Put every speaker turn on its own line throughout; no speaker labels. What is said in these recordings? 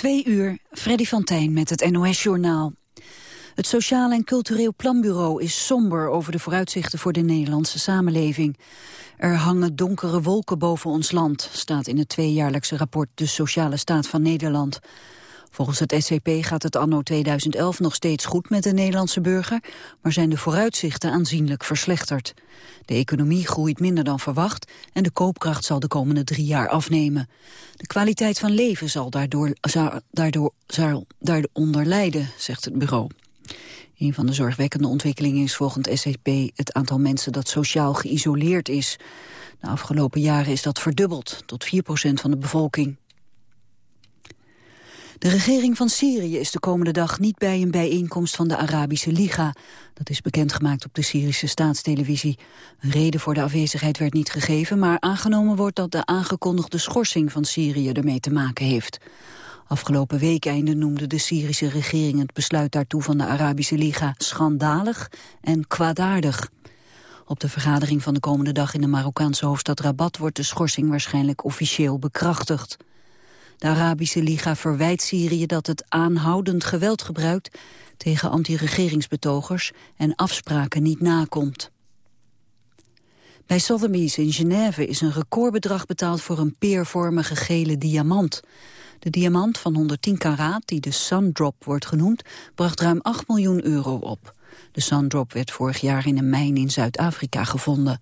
Twee uur, Freddy van Tijn met het NOS-journaal. Het Sociaal en Cultureel Planbureau is somber over de vooruitzichten voor de Nederlandse samenleving. Er hangen donkere wolken boven ons land, staat in het tweejaarlijkse rapport De Sociale Staat van Nederland. Volgens het SCP gaat het anno 2011 nog steeds goed met de Nederlandse burger, maar zijn de vooruitzichten aanzienlijk verslechterd. De economie groeit minder dan verwacht en de koopkracht zal de komende drie jaar afnemen. De kwaliteit van leven zal daardoor, daardoor, zal daaronder lijden, zegt het bureau. Een van de zorgwekkende ontwikkelingen is volgens SCP het aantal mensen dat sociaal geïsoleerd is. De afgelopen jaren is dat verdubbeld tot 4% van de bevolking. De regering van Syrië is de komende dag niet bij een bijeenkomst van de Arabische Liga. Dat is bekendgemaakt op de Syrische staatstelevisie. Een reden voor de afwezigheid werd niet gegeven, maar aangenomen wordt dat de aangekondigde schorsing van Syrië ermee te maken heeft. Afgelopen weekeinde noemde de Syrische regering het besluit daartoe van de Arabische Liga schandalig en kwaadaardig. Op de vergadering van de komende dag in de Marokkaanse hoofdstad Rabat wordt de schorsing waarschijnlijk officieel bekrachtigd. De Arabische Liga verwijt Syrië dat het aanhoudend geweld gebruikt tegen anti-regeringsbetogers en afspraken niet nakomt. Bij Sotheby's in Genève is een recordbedrag betaald voor een peervormige gele diamant. De diamant van 110 karaat, die de Sundrop wordt genoemd, bracht ruim 8 miljoen euro op. De Sundrop werd vorig jaar in een mijn in Zuid-Afrika gevonden.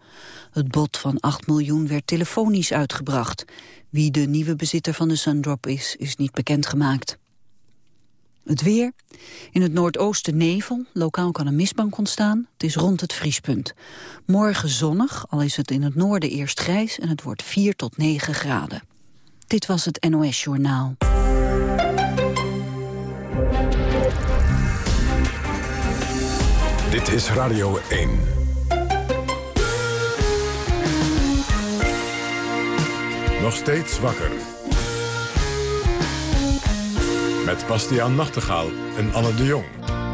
Het bod van 8 miljoen werd telefonisch uitgebracht. Wie de nieuwe bezitter van de Sundrop is, is niet bekendgemaakt. Het weer. In het noordoosten nevel. Lokaal kan een mistbank ontstaan. Het is rond het vriespunt. Morgen zonnig, al is het in het noorden eerst grijs... en het wordt 4 tot 9 graden. Dit was het NOS Journaal.
Dit is Radio 1. Nog steeds wakker. Met Bastiaan Nachtegaal en Anne de Jong.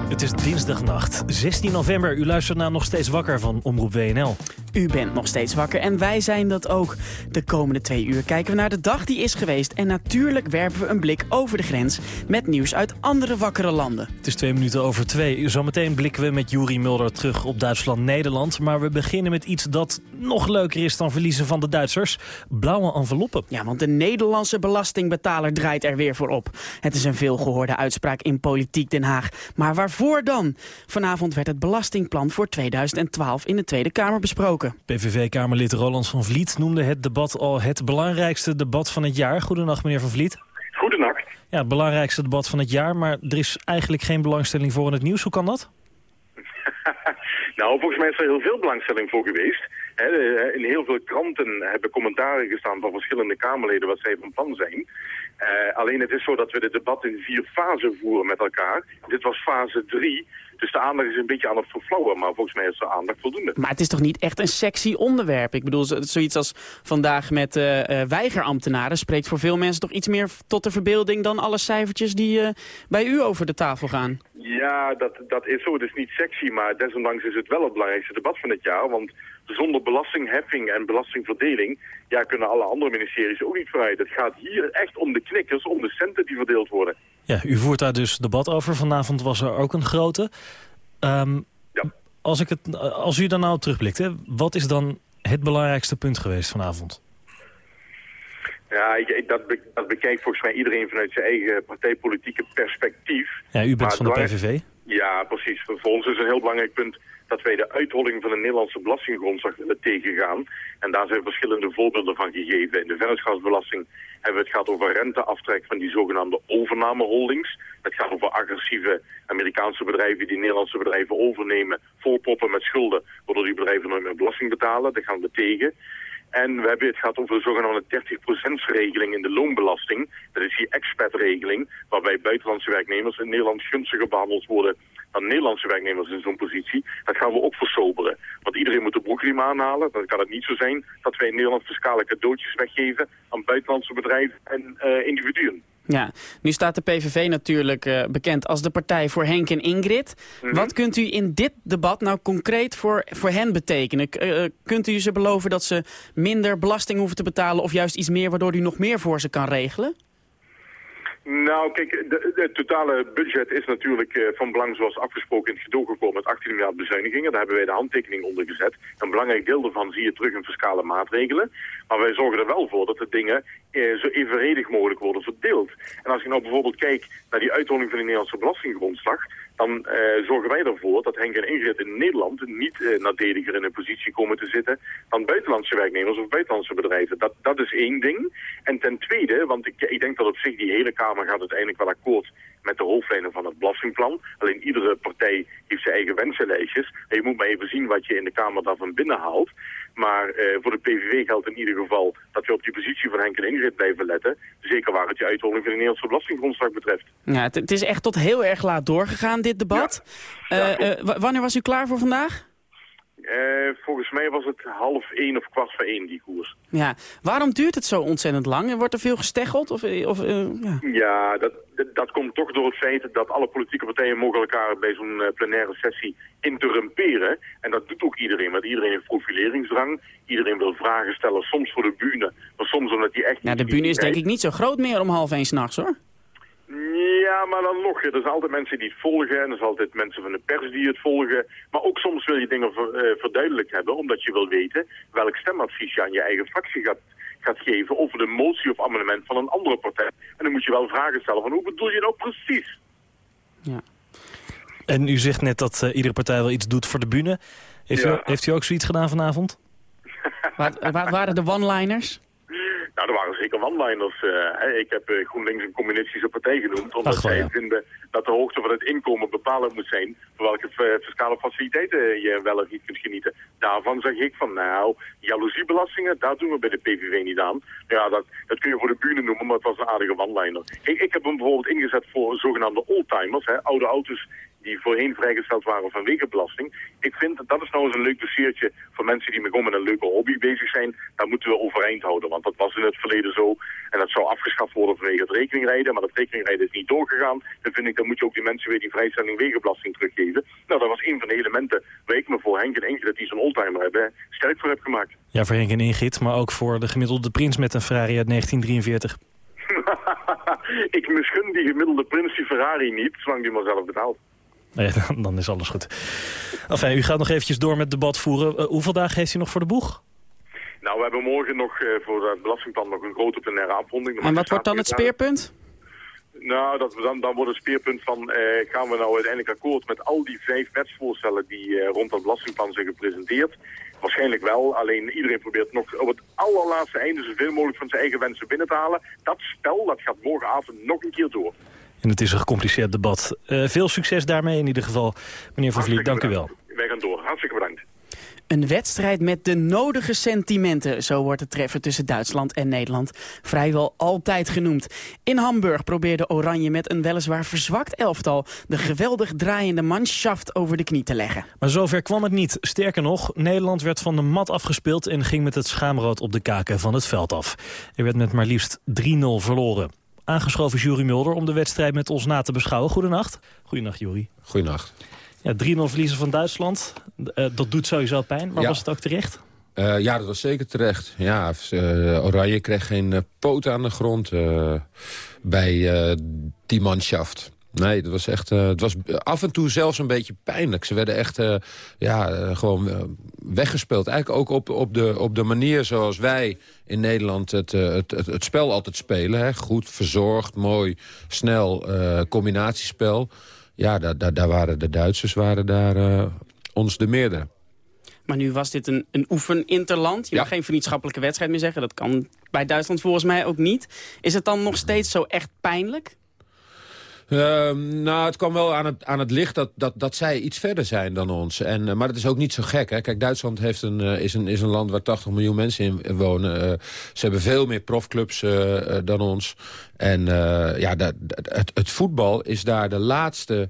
Het is dinsdagnacht, 16 november. U luistert naar Nog Steeds Wakker van Omroep WNL.
U bent nog steeds wakker en wij zijn dat ook. De komende twee uur kijken we naar de dag die is geweest... en natuurlijk werpen we een blik over de grens... met nieuws uit andere wakkere landen.
Het is twee minuten over twee. Zometeen blikken we met Juri Mulder terug op Duitsland-Nederland. Maar we beginnen met iets dat nog leuker is dan verliezen van de Duitsers. Blauwe enveloppen.
Ja, want de Nederlandse belastingbetaler draait er weer voor op. Het is een veelgehoorde uitspraak in Politiek Den Haag. Maar waarvoor dan? Vanavond werd het belastingplan voor 2012 in de Tweede Kamer besproken.
PVV-kamerlid Roland van Vliet noemde het debat al het belangrijkste debat van het jaar. Goedenacht, meneer van Vliet.
Goedenacht.
Ja, het belangrijkste debat van het jaar, maar er is eigenlijk geen belangstelling voor in het nieuws. Hoe kan dat?
nou, volgens mij is er heel veel belangstelling voor geweest. in heel veel kranten hebben commentaren gestaan van verschillende Kamerleden wat zij van plan zijn. Uh, alleen het is zo dat we het debat in vier fasen voeren met elkaar. Dit was fase drie. Dus de aandacht is een beetje aan het verflauwen, maar volgens mij is de aandacht voldoende.
Maar het is toch niet echt een sexy onderwerp? Ik bedoel, zoiets als vandaag met uh, weigerambtenaren spreekt voor veel mensen toch iets meer tot de verbeelding dan alle cijfertjes die uh, bij u over de tafel gaan.
Ja, dat, dat is zo. Het is niet sexy, maar desondanks is het wel het belangrijkste debat van het jaar. Want zonder belastingheffing en belastingverdeling ja, kunnen alle andere ministeries ook niet vooruit. Het gaat hier echt om de knikkers, om de centen die verdeeld worden.
Ja, u voert daar dus debat over. Vanavond was er ook een grote. Ehm, ja. als, ik het, als u dan nou terugblikt, hè, wat is dan het belangrijkste punt geweest vanavond?
Ja, ik, dat, be, dat, bekijkt volgens mij iedereen vanuit zijn eigen partijpolitieke perspectief.
Ja, u bent van de PVV?
Ja, precies. Voor ons is een heel belangrijk punt dat wij de uitholling van de Nederlandse belastinggrondslag willen tegengaan. En daar zijn verschillende voorbeelden van gegeven. In de vennootschapsbelasting hebben we het gehad over renteaftrek van die zogenaamde overnameholdings. Het gaat over agressieve Amerikaanse bedrijven die Nederlandse bedrijven overnemen, volproppen met schulden, waardoor die bedrijven nooit meer belasting betalen. Dat gaan we tegen. En we hebben het gehad over de zogenaamde 30%-regeling in de loonbelasting. Dat is die expat-regeling, waarbij buitenlandse werknemers in Nederland gunstiger behandeld worden dan Nederlandse werknemers in zo'n positie. Dat gaan we ook versoberen. Want iedereen moet de broekriem aanhalen. Dan kan het niet zo zijn dat wij in Nederland fiscale cadeautjes weggeven aan buitenlandse bedrijven en uh, individuen.
Ja, nu staat de PVV natuurlijk uh, bekend als de partij voor Henk en Ingrid. Mhm. Wat kunt u in dit debat nou concreet voor, voor hen betekenen? Uh, kunt u ze beloven dat ze minder belasting hoeven te betalen of juist iets meer waardoor u nog meer voor ze kan regelen?
Nou, kijk, het totale budget is natuurlijk uh, van belang zoals afgesproken in het gedoog gekomen met 18 miljard bezuinigingen. Daar hebben wij de handtekening onder gezet. Een belangrijk deel daarvan zie je terug in fiscale maatregelen. Maar wij zorgen er wel voor dat de dingen uh, zo evenredig mogelijk worden verdeeld. En als je nou bijvoorbeeld kijkt naar die uitholling van de Nederlandse belastinggrondslag, dan uh, zorgen wij ervoor dat Henk en Ingrid in Nederland niet uh, nadeliger in een positie komen te zitten dan buitenlandse werknemers of buitenlandse bedrijven. Dat, dat is één ding. En ten tweede, want ik, ik denk dat op zich die hele Kamer gaat uiteindelijk wel akkoord met de hoofdlijnen van het belastingplan. Alleen iedere partij heeft zijn eigen wensenlijstjes. En je moet maar even zien wat je in de Kamer daarvan binnenhaalt. Maar uh, voor de PVV geldt in ieder geval dat we op die positie van Henk en Ingrid blijven letten. Zeker waar het die uitholling van de Nederlandse belastinggrondslag betreft.
Ja, het, het, is echt tot heel erg laat doorgegaan, dit debat. Ja. Uh, uh, wanneer was u klaar voor vandaag?
Volgens mij was het half één of kwart voor één, die koers.
Ja, waarom duurt het zo ontzettend lang? En wordt er veel gesteggeld? Of, of,
ja, ja dat, dat, komt toch door het feit dat alle politieke partijen mogen elkaar bij zo'n uh, plenaire sessie interrumperen. En dat doet ook iedereen, want iedereen heeft profileringsdrang. Iedereen wil vragen stellen, soms voor de bühne, maar soms omdat hij echt...
Ja, de bühne is denk ik niet zo groot meer om half één s'nachts, hoor.
Ja, maar dan nog. Er zijn altijd mensen die het volgen en er zijn altijd mensen van de pers die het volgen. Maar ook soms wil je dingen ver, uh, verduidelijkt hebben, omdat je wil weten welk stemadvies je aan je eigen fractie gaat, gaat geven over de motie of amendement van een andere partij. En dan moet je wel vragen stellen van hoe bedoel je nou precies?
Ja.
En u zegt net dat uh, iedere partij wel iets doet voor de bühne. Heeft, ja. u, heeft u ook zoiets gedaan vanavond?
waar, waar waren de one-liners?
Nou, er waren zeker one-liners. Uh, ik heb uh, GroenLinks een communistische partij genoemd, omdat Ach, zij ja. vinden dat de hoogte van het inkomen bepalend moet zijn voor welke uh, fiscale faciliteiten je wel of niet kunt genieten. Daarvan zeg ik van, nou, jaloeziebelastingen, daar doen we bij de PVV niet aan. Ja, dat, dat kun je voor de bühne noemen, maar het was een aardige one-liner. Ik, ik heb hem bijvoorbeeld ingezet voor zogenaamde oldtimers, hè, oude auto's die voorheen vrijgesteld waren van wegenbelasting. Ik vind dat dat is nou eens een leuk dossiertje voor mensen die gewoon met een leuke hobby bezig zijn. Daar moeten we overeind houden, want dat was in het verleden zo. En dat zou afgeschaft worden vanwege het rekeningrijden, maar dat rekeningrijden is niet doorgegaan. Dan vind ik, dan moet je ook die mensen weer die vrijstelling wegenbelasting teruggeven. Nou, dat was een van de elementen waar ik me voor Henk en Ingrid, die zo'n oldtimer hebben, sterk voor heb gemaakt.
Ja, voor Henk en Ingrid, maar ook voor de gemiddelde prins met een Ferrari uit 1943.
ik misgun die gemiddelde prins die Ferrari niet, zolang die maar zelf betaalt.
Nee, dan, dan is alles goed. Enfin, u gaat nog eventjes door met debat voeren. Uh, hoeveel dagen heeft u nog voor de boeg?
Nou, we hebben morgen nog uh, voor het belastingplan nog een grote plenaire afronding.
En wat wordt dan het speerpunt?
Nou, dat, dan, dan wordt het speerpunt van, uh, gaan we nou uiteindelijk akkoord met al die vijf wetsvoorstellen die uh, rond dat belastingplan zijn gepresenteerd? Waarschijnlijk wel, alleen iedereen probeert nog op het allerlaatste einde zoveel mogelijk van zijn eigen wensen binnen te halen. Dat spel, dat gaat morgenavond nog een keer door.
En het is een gecompliceerd debat. Uh, veel succes daarmee in ieder geval. Meneer Van Vliet, dank u wel.
Wij gaan door. Hartstikke bedankt.
Een wedstrijd met de nodige sentimenten, zo wordt het treffen tussen Duitsland en Nederland vrijwel altijd genoemd. In Hamburg probeerde Oranje met een weliswaar verzwakt elftal de geweldig draaiende manschaft over de knie te leggen.
Maar zover kwam het niet. Sterker nog, Nederland werd van de mat afgespeeld en ging met het schaamrood op de kaken van het veld af. Er werd met maar liefst 3-0 verloren aangeschoven Jury Mulder om de wedstrijd met ons na te beschouwen. Goedenacht. Goedenacht, Jury.
Goedenacht.
Ja, 3-0 verliezen van Duitsland. Uh, dat doet sowieso pijn, maar ja. was het ook terecht?
Uh, ja, dat was zeker terecht. Ja, uh, Oranje kreeg geen poot aan de grond bij die manschaft. Nee, het was echt. Uh, het was af en toe zelfs een beetje pijnlijk. Ze werden echt uh, ja, uh, gewoon weggespeeld. Eigenlijk ook op, op, de, op de manier zoals wij in Nederland het, het, het, het spel altijd spelen. Hè. Goed, verzorgd, mooi, snel combinatiespel. Ja, daar, daar, daar waren de Duitsers waren daar ons de meerdere.
Maar nu was dit een, een oefeninterland. Je ja. mag geen vriendschappelijke wedstrijd meer zeggen. Dat kan bij Duitsland volgens mij ook niet. Is het dan nog steeds zo echt pijnlijk?
Uh, nou, het kwam wel aan het, aan het licht dat, dat, dat zij iets verder zijn dan ons. En, uh, maar dat is ook niet zo gek. Hè? Kijk, Duitsland heeft een, uh, is, een, is een land waar 80 miljoen mensen in, wonen. Uh, ze hebben veel meer profclubs dan ons. En ja, het, het voetbal is daar de laatste...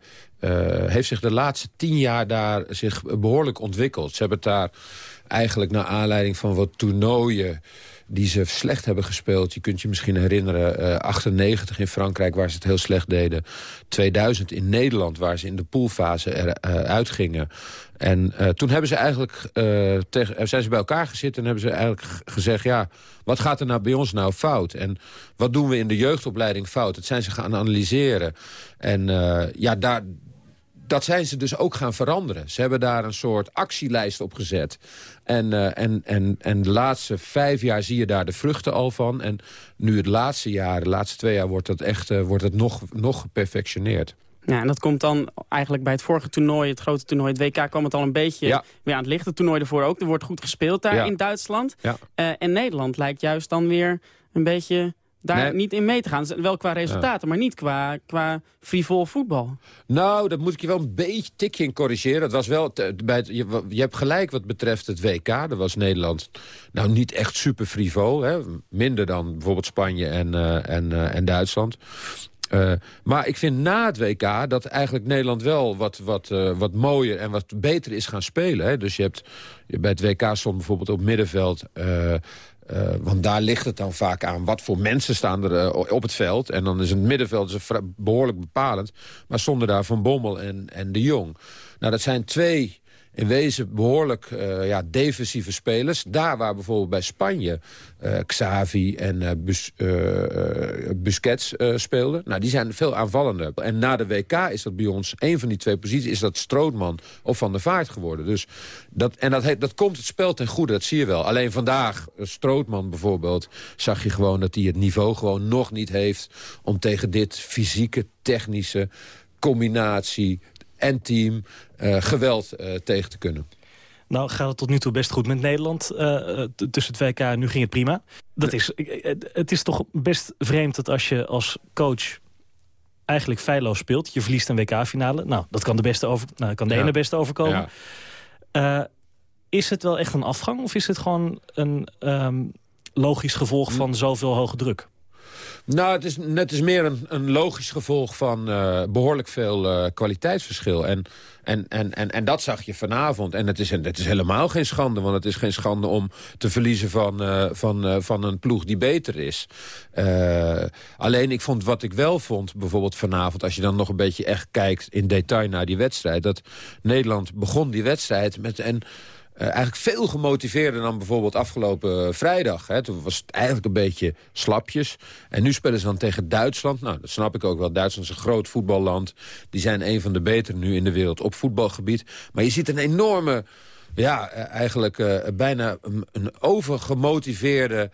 heeft zich de laatste tien jaar daar zich behoorlijk ontwikkeld. Ze hebben het daar eigenlijk naar aanleiding van wat toernooien... die ze slecht hebben gespeeld. Je kunt je misschien herinneren, uh, 98 in Frankrijk waar ze het heel slecht deden. 2000 in Nederland waar ze in de poolfase eruit gingen. En uh, toen hebben ze eigenlijk, tegen, zijn ze bij elkaar gezeten en hebben ze eigenlijk gezegd... ja, wat gaat er nou bij ons nou fout? En wat doen we in de jeugdopleiding fout? Dat zijn ze gaan analyseren. En ja, daar, dat zijn ze dus ook gaan veranderen. Ze hebben daar een soort actielijst op gezet. En, uh, en, en, en de laatste vijf jaar zie je daar de vruchten al van. En nu het laatste jaar, de laatste twee jaar, wordt dat echt uh, wordt het nog, nog geperfectioneerd.
Ja, en dat komt dan eigenlijk bij het vorige toernooi, het grote toernooi, het WK, kwam het al een beetje ja. weer aan het licht. Het toernooi ervoor ook. Er wordt goed gespeeld daar ja. in Duitsland. Ja. Uh, en Nederland lijkt juist dan weer een beetje daar nee. niet in mee te gaan. Wel qua resultaten, maar niet qua, qua frivol voetbal.
Nou, dat moet ik je wel een beetje tikje in corrigeren. Dat was wel bij het, je, je, hebt gelijk wat betreft het WK. Dat was Nederland nou niet echt super frivol. Hè? Minder dan bijvoorbeeld Spanje en, uh, en, uh, en Duitsland. Uh, maar ik vind na het WK dat eigenlijk Nederland wel wat, wat, uh, wat mooier en wat beter is gaan spelen. Hè? Dus je hebt bij het WK stond bijvoorbeeld op middenveld... Uh, want daar ligt het dan vaak aan. Wat voor mensen staan er op het veld. En dan is het middenveld is behoorlijk bepalend. Maar stonden daar Van Bommel en, en De Jong. Nou, dat zijn twee in wezen behoorlijk uh, ja, defensieve spelers. Daar waar bijvoorbeeld bij Spanje uh, Xavi en Bus, Busquets speelden. Nou, die zijn veel aanvallender. En na de WK is dat bij ons, een van die twee posities... is dat Strootman of Van der Vaart geworden. Dus dat, en dat, dat komt het spel ten goede, dat zie je wel. Alleen vandaag, Strootman bijvoorbeeld... zag je gewoon dat hij het niveau gewoon nog niet heeft... om tegen dit fysieke, technische combinatie en team uh, geweld uh, tegen te kunnen.
Nou gaat het tot nu toe best goed met Nederland. Uh, tussen het WK nu ging het prima. Dat is, het is toch best vreemd dat als je als coach eigenlijk feilloos speelt... je verliest een WK-finale. Nou, dat kan de, beste over, nou, kan de ja. ene beste overkomen. Ja. Uh, is het wel echt een afgang of is het gewoon een um, logisch gevolg van zoveel hoge druk?
Nou, het is, het is meer een, een logisch gevolg van uh, behoorlijk veel uh, kwaliteitsverschil. En, en, en, en, en dat zag je vanavond. En het is, het is helemaal geen schande, want het is geen schande om te verliezen van, uh, van, van een ploeg die beter is. alleen ik vond wat ik wel vond, bijvoorbeeld vanavond... als je dan nog een beetje echt kijkt in detail naar die wedstrijd... dat Nederland begon die wedstrijd met... En, uh, eigenlijk veel gemotiveerder dan bijvoorbeeld afgelopen vrijdag. Hè. Toen was het eigenlijk een beetje slapjes. En nu spelen ze dan tegen Duitsland. Nou, dat snap ik ook wel. Duitsland is een groot voetballand. Die zijn een van de betere nu in de wereld op voetbalgebied. Maar je ziet een enorme, ja, eigenlijk uh, bijna een overgemotiveerde...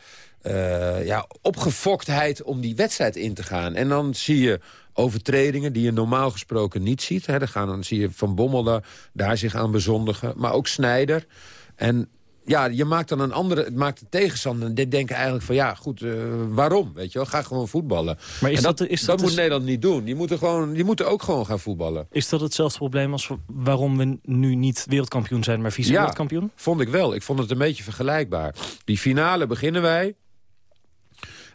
Uh, ja, opgefoktheid om die wedstrijd in te gaan. En dan zie je overtredingen die je normaal gesproken niet ziet. Hè. Dan, gaan, dan zie je Van Bommel daar, daar zich aan bezondigen. Maar ook Snijder. En ja, je maakt dan een andere, het maakt de tegenstander. Dit denken eigenlijk van ja, goed, uh, waarom? Weet je wel, ga gewoon voetballen. Maar is en dat, dat, is dat, dat moet Nederland niet doen. Die moeten, gewoon, die moeten ook gewoon gaan voetballen.
Is dat hetzelfde probleem als waarom we nu niet wereldkampioen zijn, maar vice-wereldkampioen?
Ja, vond ik wel. Ik vond het een beetje vergelijkbaar. Die finale beginnen wij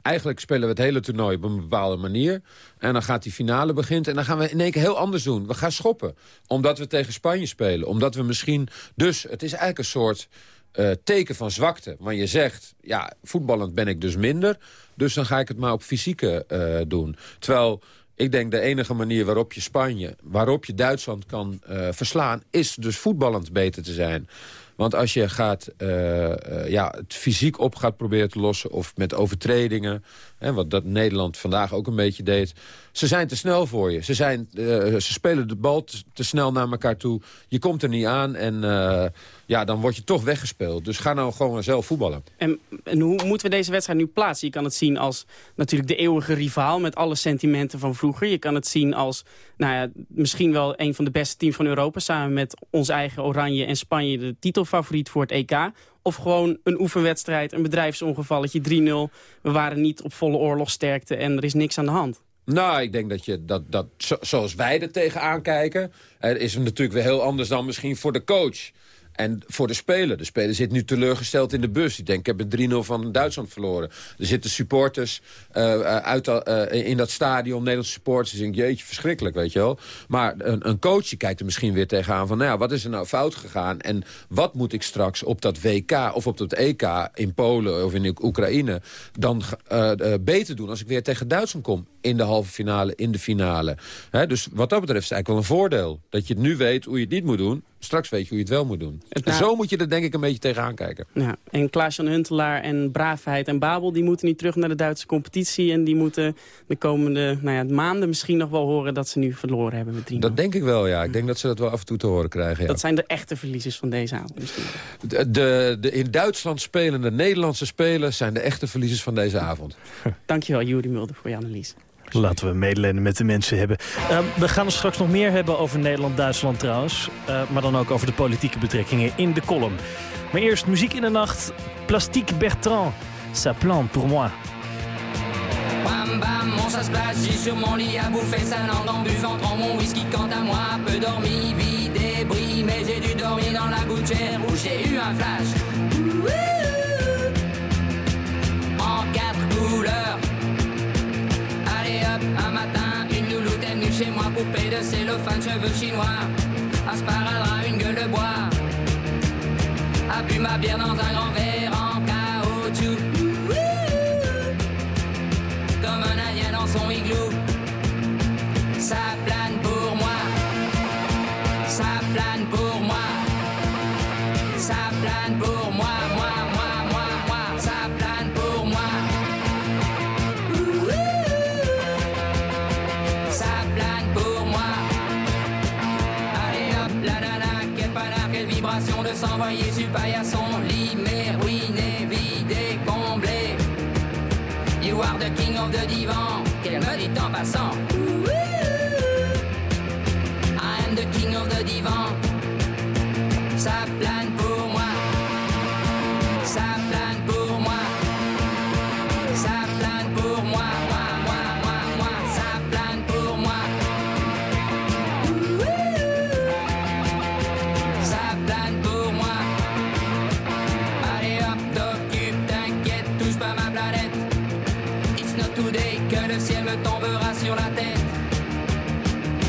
eigenlijk spelen we het hele toernooi op een bepaalde manier. En dan gaat die finale begint en dan gaan we in één keer heel anders doen. We gaan schoppen. Omdat we tegen Spanje spelen. Omdat we misschien... Dus het is eigenlijk een soort uh, teken van zwakte. Want je zegt, ja, voetballend ben ik dus minder. Dus dan ga ik het maar op fysieke uh, doen. Terwijl... Ik denk de enige manier waarop je Spanje, waarop je Duitsland kan uh, verslaan... is dus voetballend beter te zijn. Want als je gaat, uh, uh, ja, het fysiek op gaat proberen te lossen... of met overtredingen, wat dat Nederland vandaag ook een beetje deed... ze zijn te snel voor je. Ze, zijn, uh, ze spelen de bal te, snel naar elkaar toe. Je komt er niet aan en ja, dan word je toch weggespeeld. Dus ga nou gewoon zelf voetballen.
En, en, hoe moeten we deze wedstrijd nu plaatsen? Je kan het zien als natuurlijk de eeuwige rivaal... met alle sentimenten van vroeger. Je kan het zien als nou ja, misschien wel een van de beste teams van Europa... samen met ons eigen Oranje en Spanje de titelfavoriet voor het EK... Of gewoon een oefenwedstrijd, een bedrijfsongevalletje, 3-0. We waren niet op volle oorlogsterkte en er is niks aan de hand.
Nou, ik denk dat je dat, dat zoals wij er tegenaan kijken... is het natuurlijk weer heel anders dan misschien voor de coach. En voor de speler, de speler zit nu teleurgesteld in de bus. Die denkt, ik heb een 3-0 van Duitsland verloren. Er zitten supporters uh, uit, uh, in dat stadion, Nederlandse supporters. Denken, jeetje, verschrikkelijk, weet je wel. Maar een, een coach kijkt er misschien weer tegenaan van... nou ja, wat is er nou fout gegaan? En wat moet ik straks op dat WK of op dat EK in Polen of in Oekraïne... dan beter doen als ik weer tegen Duitsland kom? In de halve finale, in de finale. dus wat dat betreft is het eigenlijk wel een voordeel. Dat je nu weet hoe je het niet moet doen straks weet je hoe je het wel moet doen. En zo moet je er denk ik een beetje tegenaan kijken.
Ja, en Klaas-Jan Huntelaar en Braafheid en Babel... die moeten niet terug naar de Duitse competitie... en die moeten de komende nou ja, maanden misschien nog wel horen... dat ze nu verloren hebben met 3
Dat denk ik wel, ja. Ik denk dat ze dat wel af en toe te horen krijgen. Ja.
Dat zijn de echte verliezers van deze avond misschien.
De, de, de in Duitsland spelende Nederlandse spelers... zijn de echte verliezers van deze avond.
Dankjewel, Juri Mulder, voor je analyse.
Laten we medelijden met de mensen hebben. Uh, we gaan er straks nog meer hebben over Nederland-Duitsland trouwens. Uh, maar dan ook over de politieke betrekkingen in de column. Maar eerst muziek in de nacht. Plastique Bertrand. Ça plante pour moi. Bam bam, mon ça se passe, j'ai sur mon lit à bouffer sa langue en buvant, prends mon whisky quant à moi, peu dormi, vide, bris, mais j'ai dû dormir dans la gouttière où j'ai eu un flash. En quatre couleurs. Un matin, une louloute est venue chez moi, poupée de cellophane, cheveux chinois, un sparadrap, une gueule de bois, a bu ma bière dans un grand verre en caoutchouc, comme un indien dans son igloo, ça plane pour moi, ça plane pour moi, ça plane pour moi, moi, de s'envoyer sur paillasson, lit, ruiné, vidé, comblé. You are the king of the divan, qu'elle me dit en passant. I am the king of the divan. Ça tombera sur la tête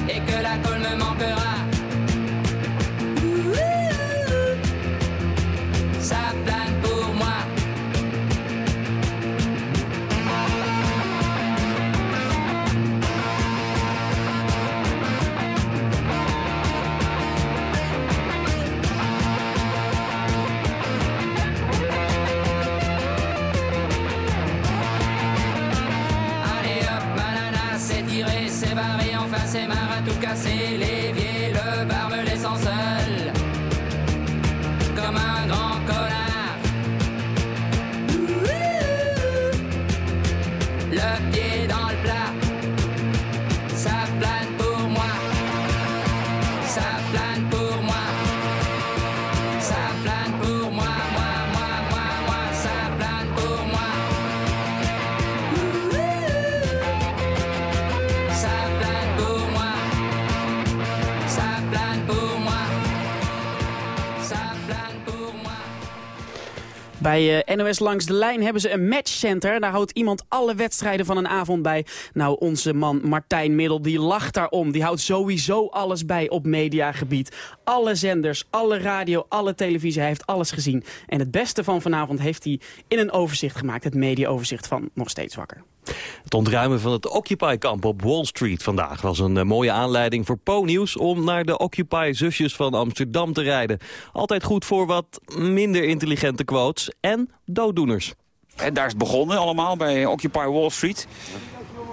et que la colle me manquera. Marre à
Bij eh, NOS Langs de Lijn hebben ze een matchcenter. Daar houdt iemand alle wedstrijden van een avond bij. Nou, onze man Martijn Middel, die lacht daarom. Die houdt sowieso alles bij op mediagebied. Alle zenders, alle radio, alle televisie. Hij heeft alles gezien. En het beste van vanavond heeft hij in een overzicht gemaakt. Het mediaoverzicht van Nog Steeds Wakker.
Het ontruimen van het Occupy-kamp op Wall Street vandaag was een eh, mooie aanleiding voor Po-nieuws om naar de Occupy-zusjes van Amsterdam te rijden. Altijd goed voor wat minder intelligente quotes en dooddoeners.
En daar is het begonnen allemaal bij Occupy Wall Street.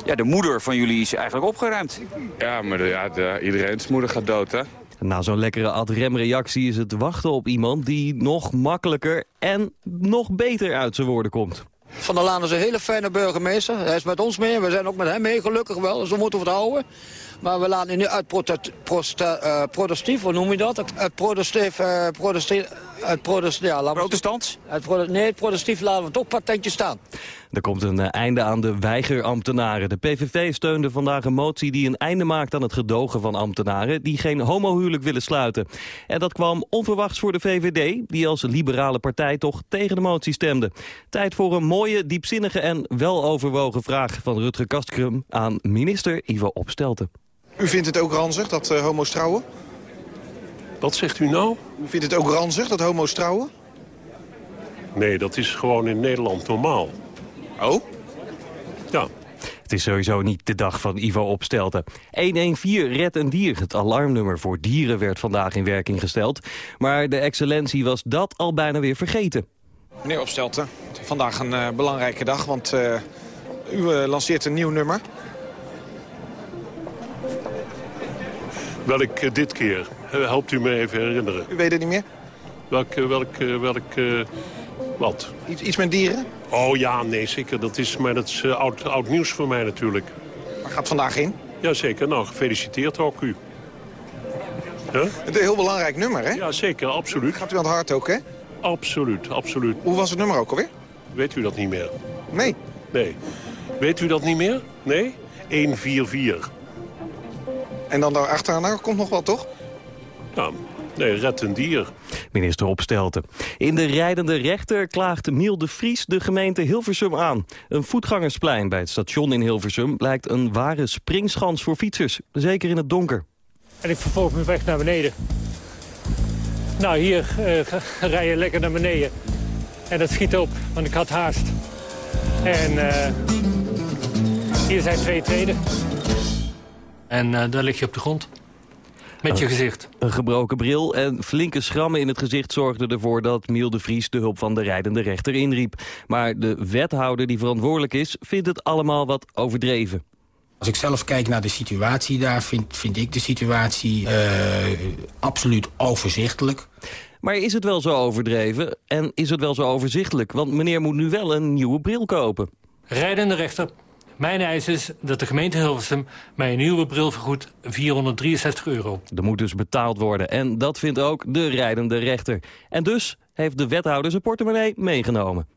Ja, de moeder van jullie is eigenlijk opgeruimd.
Ja, maar de, ja, de, iedereen's moeder gaat dood, hè?
Na zo'n lekkere ad-rem-reactie is het wachten op iemand die nog makkelijker en nog beter uit zijn woorden komt.
Van der Laan is een hele fijne burgemeester. Hij is met ons mee we zijn ook met hem mee, gelukkig wel. Zo moeten we het houden. Maar we laten nu uit eh, protestief, hoe noem je dat? Het protestief, eh, protestief, Het protest, ja,
Protestants?
Het nee, het protestief laten we toch patentje staan.
Er komt een eh, einde aan de weigerambtenaren. De PVV steunde vandaag een motie die een einde maakt aan het gedogen van ambtenaren... die geen homohuwelijk willen sluiten. En dat kwam onverwachts voor de VVD... die als liberale partij toch tegen de motie stemde. Tijd voor een mooie, diepzinnige en weloverwogen vraag... van Rutger Kastkrum aan minister Ivo Opstelten.
U vindt het ook ranzig dat eh, homo's trouwen?
Wat zegt u nou?
U vindt het ook ranzig dat homo's trouwen?
Nee, dat is gewoon in Nederland normaal.
Oh?
Ja.
Het is sowieso niet de dag van Ivo Opstelten. 114 Red een Dier, het alarmnummer voor dieren, werd vandaag in werking gesteld. Maar de excellentie was dat al bijna weer vergeten.
Meneer Opstelten, vandaag een eh, belangrijke dag, want eh, u eh, lanceert een nieuw nummer.
Welk dit keer? Eh, helpt u me even herinneren.
U weet het niet meer?
Welk, eh, welk, eh, welk, wat?
Iets, iets met dieren?
Oh ja, nee, zeker. Dat is, maar dat is oud, oud nieuws voor mij natuurlijk.
Waar gaat vandaag in?
Jazeker, nou, gefeliciteerd ook u. Huh?
Een heel belangrijk nummer, hè?
Ja, zeker, absoluut.
Gaat u aan het hart ook, hè?
Absoluut, absoluut.
Hoe was het nummer ook alweer?
Weet u dat niet meer?
Nee.
Nee. Weet u dat niet meer? Nee? 144.
En dan daarachteraan komt nog wat, toch?
Ja, nee, red een dier.
Minister Opstelten. In de rijdende rechter klaagt Miel de Vries de gemeente Hilversum aan. Een voetgangersplein bij het station in Hilversum blijkt een ware springschans voor fietsers. Zeker in het donker.
En ik vervolg mijn weg naar beneden. Nou, hier eh, rij je lekker naar beneden. En dat schiet op, want ik had haast. En eh, hier zijn twee treden. En eh, daar lig je op de grond. Met je gezicht.
Een gebroken bril en flinke schrammen in het gezicht zorgden ervoor dat Miel de Vries de hulp van de rijdende rechter inriep. Maar de wethouder die verantwoordelijk is, vindt het allemaal wat overdreven.
Als ik zelf kijk naar de situatie daar, vind, vind ik de situatie eh, absoluut overzichtelijk.
Maar is het wel zo overdreven en is het wel zo overzichtelijk? Want meneer moet nu wel een nieuwe bril kopen.
Rijdende rechter. Mijn eis is dat de gemeente Hilversum mij een nieuwe bril vergoedt 463 euro.
Er moet dus betaald worden en dat vindt ook de rijdende rechter. En dus heeft de wethouder zijn portemonnee meegenomen.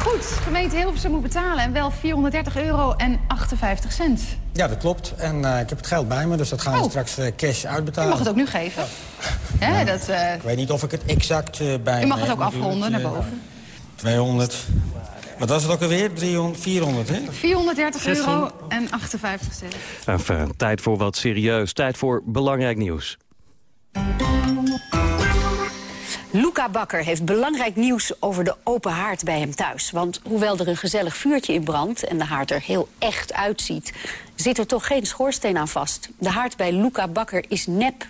Goed, gemeente Hilversum moet betalen en wel 430 euro en 58 cent.
Ja, dat klopt. En eh, ik heb het geld bij me, dus dat gaan we
Oh.
straks eh, cash
U
uitbetalen.
mag het ook nu geven. Hè, dat, eh,
Ik weet niet of ik het exact eh, bij
u mag het ook afronden naar boven.
Eh, 200. Wat was het ook alweer? 300, 400, hè?
430 euro en 58 cent.
Enfin, tijd voor wat serieus. Tijd voor belangrijk nieuws.
Luca Bakker heeft belangrijk nieuws over de open haard bij hem thuis. Want hoewel er een gezellig vuurtje in brandt en de haard er heel echt uitziet... zit er toch geen schoorsteen aan vast. De haard bij Luca Bakker is nep.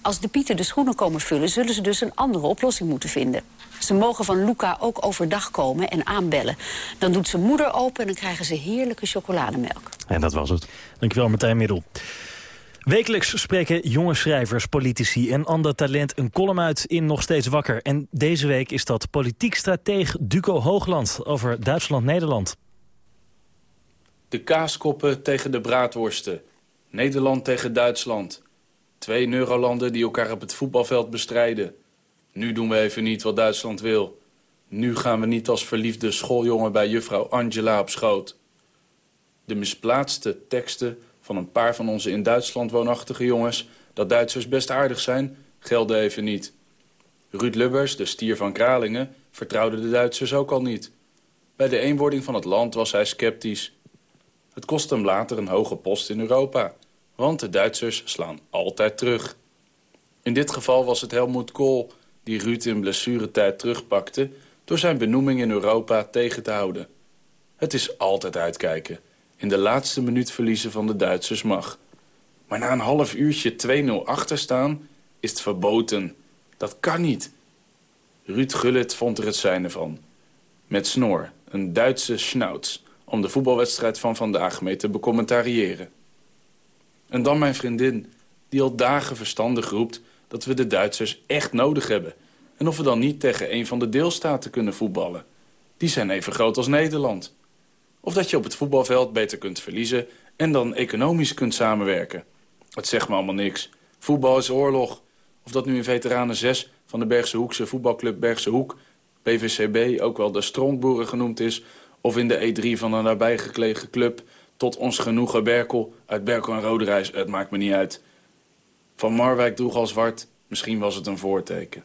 Als de pieten de schoenen komen vullen... zullen ze dus een andere oplossing moeten vinden. Ze mogen van Luca ook overdag komen en aanbellen. Dan doet zijn moeder open en dan krijgen ze heerlijke chocolademelk.
En dat was het.
Dankjewel Martijn Middel. Wekelijks spreken jonge schrijvers, politici en ander talent een column uit in Nog Steeds Wakker. En deze week is dat politiek strateeg Duco Hoogland over Duitsland-Nederland.
De kaaskoppen tegen de braadworsten. Nederland tegen Duitsland. Twee neurolanden die elkaar op het voetbalveld bestrijden. Nu doen we even niet wat Duitsland wil. Nu gaan we niet als verliefde schooljongen bij juffrouw Angela op schoot. De misplaatste teksten van een paar van onze in Duitsland woonachtige jongens... dat Duitsers best aardig zijn, gelden even niet. Ruud Lubbers, de stier van Kralingen, vertrouwde de Duitsers ook al niet. Bij de eenwording van het land was hij sceptisch. Het kostte hem later een hoge post in Europa. Want de Duitsers slaan altijd terug. In dit geval was het Helmoet Kool die Ruud in blessuretijd terugpakte... door zijn benoeming in Europa tegen te houden. Het is altijd uitkijken. In de laatste minuut verliezen van de Duitsers mag. Maar na een half uurtje 2-0 achter staan is het verboten. Dat kan niet. Ruud Gullit vond er het zijne van. Met snor, een Duitse schnauts... om de voetbalwedstrijd van vandaag mee te becommentariëren. En dan mijn vriendin, die al dagen verstandig roept... dat we de Duitsers echt nodig hebben. En of we dan niet tegen een van de deelstaten kunnen voetballen. Die zijn even groot als Nederland. Of dat je op het voetbalveld beter kunt verliezen... en dan economisch kunt samenwerken. Het zegt me allemaal niks. Voetbal is oorlog. Of dat nu in Veteranen 6 van de Bergse Hoekse voetbalclub Bergse Hoek... PVCB, ook wel de Strontboeren genoemd is... of in de E3 van een nabijgelegen club... tot ons genoegen Berkel uit Berkel en Roderijs, het maakt me niet uit. Van Marwijk droeg al zwart, misschien was het een voorteken.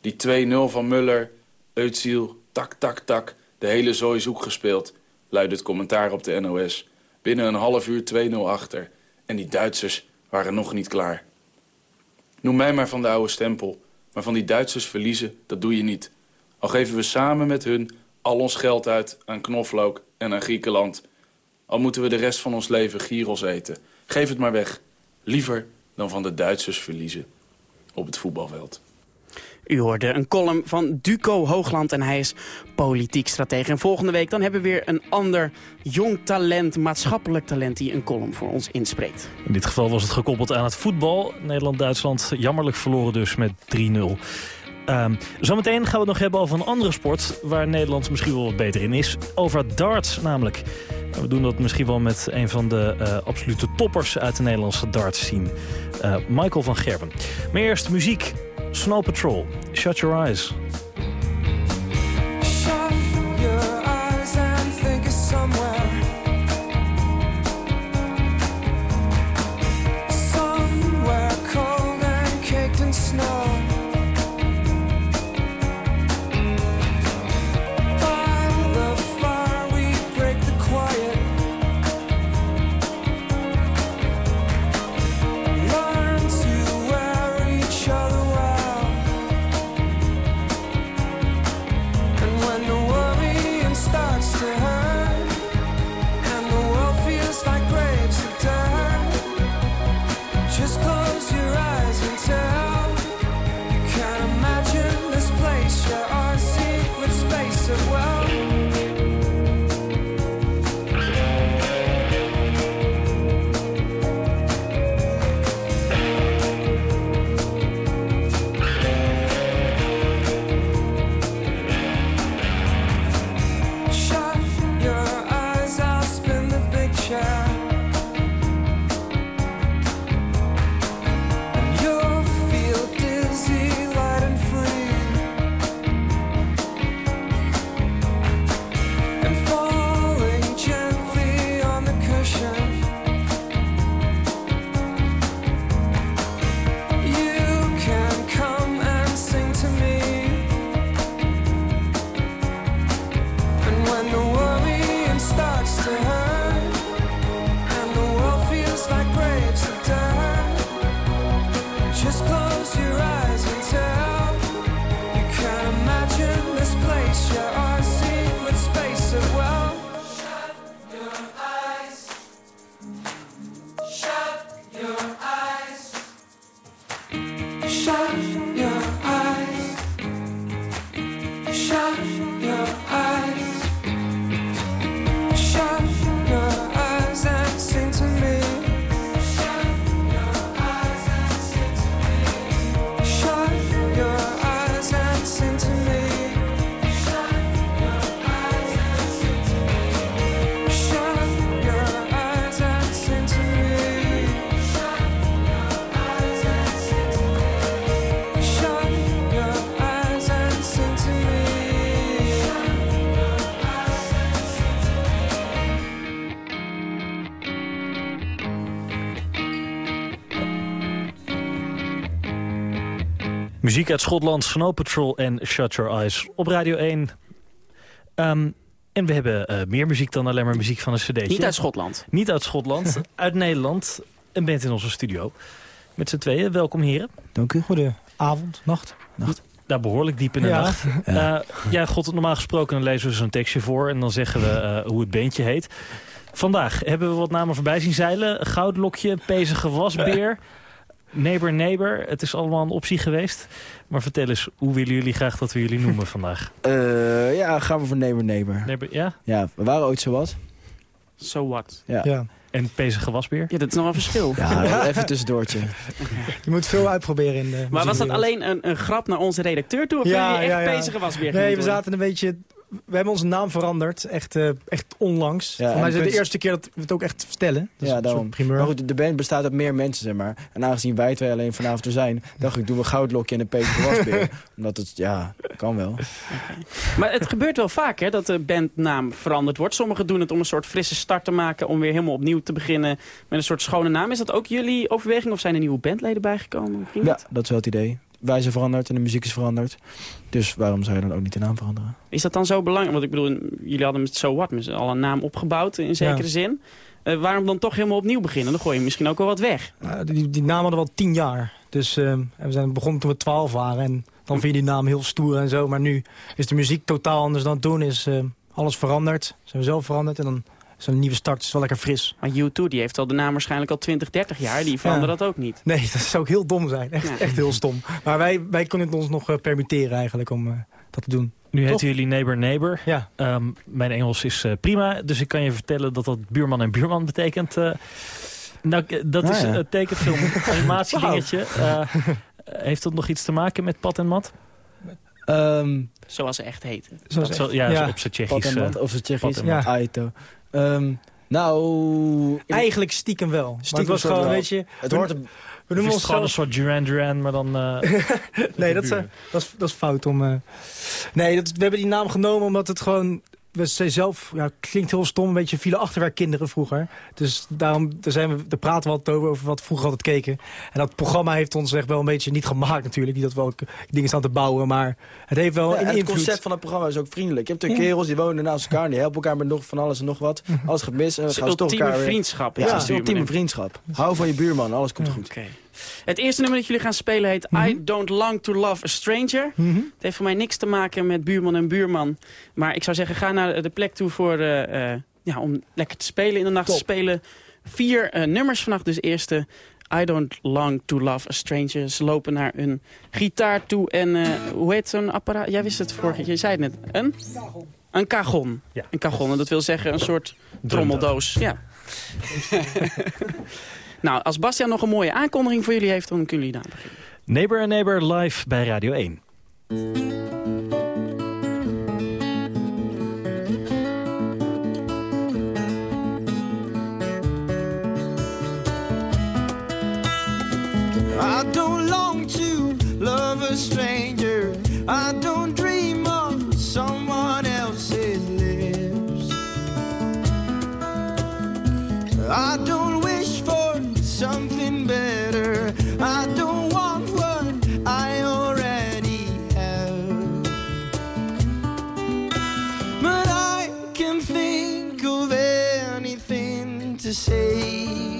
Die 2-0 van Muller, Eutsiel, tak, tak, tak... de hele zooi zoek gespeeld, luidde het commentaar op de NOS. Binnen een half uur 2-0 achter. En die Duitsers waren nog niet klaar. Noem mij maar van de oude stempel. Maar van die Duitsers verliezen, dat doe je niet. Al geven we samen met hun al ons geld uit aan knoflook en aan Griekenland. Al moeten we de rest van ons leven gyros eten. Geef het maar weg. Liever dan van de Duitsers verliezen op het voetbalveld.
U hoorde een column van Duco Hoogland en hij is politiek stratege. En volgende week dan hebben we weer een ander jong talent, maatschappelijk talent... die een column voor ons inspreekt.
In dit geval was het gekoppeld aan het voetbal. Nederland-Duitsland jammerlijk verloren dus met 3-0. Ehm, zometeen gaan we het nog hebben over een andere sport... waar Nederland misschien wel wat beter in is. Over darts namelijk. We doen dat misschien wel met een van de uh, absolute toppers... uit de Nederlandse darts scene. Uh, Michael van Gerben. Maar eerst muziek. Snow Patrol. Shut your eyes. Muziek uit Schotland, Snow Patrol en Shut Your Eyes op Radio 1. Ehm, en we hebben eh, meer muziek dan alleen maar muziek van een cd'tje.
Niet uit Schotland.
Niet uit Schotland, uit Nederland. En bent in onze studio. Met z'n tweeën, welkom heren.
Dank u. Goedenavond, nacht. nacht.
Daar behoorlijk diep in de
Ja.
nacht.
Ja.
Eh, ja, god, normaal gesproken dan lezen we zo'n tekstje voor... en dan zeggen we eh, hoe het beentje heet. Vandaag hebben we wat namen voorbij zien zeilen. Goudlokje, pezige wasbeer, neighbor neighbor. Het is allemaal een optie geweest. Maar vertel eens, hoe willen jullie graag dat we jullie noemen vandaag?
Eh, ja, gaan we voor Neighbor Neighbor.
Neighbor, ja?
Ja, we waren ooit zo wat.
So what?
Ja.
En pezige wasbeer?
Ja, dat is nog een verschil.
Ja, even tussendoortje.
Je moet veel uitproberen in de
Maar was dat alleen een, een grap naar onze redacteur toe? Of
Ja,
ja, je echt
ja, ja.
bezige wasbeer
Nee, we zaten een beetje we hebben onze naam veranderd. Echt, eh, echt onlangs.
Ja,
Voor mij is het de eerste keer dat we het ook echt vertellen.
Ja, daarom.
primeur.
Maar goed, de band bestaat uit meer mensen, zeg maar. En aangezien wij twee alleen vanavond er zijn... dacht ik, doen we Goudlokje en een Peter de Wasbeer. Omdat het, ja, kan wel.
Maar het gebeurt wel vaak hè, dat de bandnaam veranderd wordt. Sommigen doen het om een soort frisse start te maken... om weer helemaal opnieuw te beginnen met een soort schone naam. Is dat ook jullie overweging of zijn er nieuwe bandleden bijgekomen?
Ja,
dat?
dat is wel het idee. Wij zijn veranderd en de muziek is veranderd. Dus waarom zou je dan ook niet de naam veranderen?
Is dat dan zo belangrijk? Want ik bedoel, jullie hadden met So What met z'n allen een naam opgebouwd in zekere
Ja.
zin. Eh, waarom dan toch helemaal opnieuw beginnen? Dan gooi je misschien ook wel wat weg.
Nou, die, die naam hadden we al tien jaar. Dus eh, en we zijn begonnen toen we twaalf waren. En dan vind je die naam heel stoer en zo. Maar nu is de muziek totaal anders dan toen. Is eh, alles veranderd. Zijn we zelf veranderd. En dan een nieuwe start. Is wel lekker fris.
Maar U2 die heeft al de naam waarschijnlijk al 20, 30 jaar. Die veranderen
Ja.
dat ook niet.
Nee, dat zou ook heel dom zijn. Echt,
Ja.
echt heel stom. Maar wij, wij kunnen het ons nog eh, permitteren eigenlijk om eh, dat te doen.
Nu
Toch?
heten jullie Neighbor Neighbor.
Ja.
Ehm, mijn Engels is eh, prima, dus ik kan je vertellen dat dat buurman en buurman betekent. eh, nou, dat
Ah,
is
ja.
een tekenfilm, animatiedingetje. Eh, heeft dat nog iets te maken met Pat en Mat?
Ehm
Zoals ze echt heten.
Zoals
Zo-
echt-
ja,
ja.
zo op zijn
Pat
Tsjechisch.
en
eh,
Mat, of het Tsjechisch.
Pat en.
Aito. Ehm, nou...
Eigenlijk stiekem wel.
Stiekem
het was gewoon,
wel.
weet je...
Het
we-
hoort
we noemen ons
gewoon een soort Duran Duran, maar dan... eh,
nee, dat dat, is, dat is fout om... eh, Nee, dat, we hebben die naam genomen omdat het gewoon... We zijn zelf, ja, klinkt heel stom, een beetje vielen achterwerkkinderen vroeger. Dus daarom daar zijn we, daar praten we altijd over, over wat we vroeger altijd keken. En dat programma heeft ons echt wel een beetje niet gemaakt natuurlijk. Niet dat we ook dingen staan te bouwen, maar het heeft wel
Ja,
een
en het
invloed.
concept van het programma is ook vriendelijk. Je hebt twee
Ja.
kerels die wonen naast elkaar. Die helpen elkaar met nog van alles en nog wat. Alles gaat mis en
is
gaan toch
ultieme
elkaar weer...
vriendschap.
Ja,
is
het
het
is ultieme vriendschap. Hou van je buurman, alles komt goed.
Oké. Het eerste nummer dat jullie gaan spelen heet I Don't Long To Love A Stranger.
Mhm.
Het heeft voor mij niks te maken met buurman en buurman. Maar ik zou zeggen, ga naar de plek toe voor, eh, eh, ja, om lekker te spelen in de nacht.
Top.
Ze spelen vier eh, nummers vannacht. Dus eerste I Don't Long To Love A Stranger. Ze lopen naar een gitaar toe en eh, hoe heet zo'n apparaat? Jij wist het vorige keer, je zei het net. Een? Een cajon.
Ja.
Een cajon, en dat wil zeggen een soort trommeldoos. Ja. nou, als Bastiaan nog een mooie aankondiging voor jullie heeft, dan kunnen jullie daar beginnen.
Neighbor en Neighbor live bij Radio 1.
I don't long to love a stranger. I don't dream of someone else's lips. I don't I don't want what I already have. But I can think of anything to say.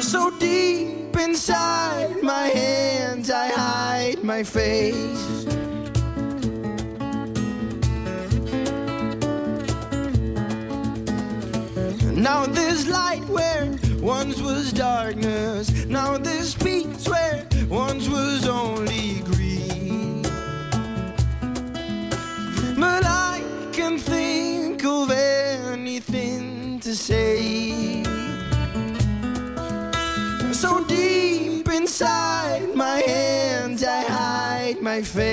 So deep inside my hands, I hide my face. Now there's light where once was darkness. Now there's peace where once was only greed. But I can think of anything to say. So deep inside my hands, I hide my face.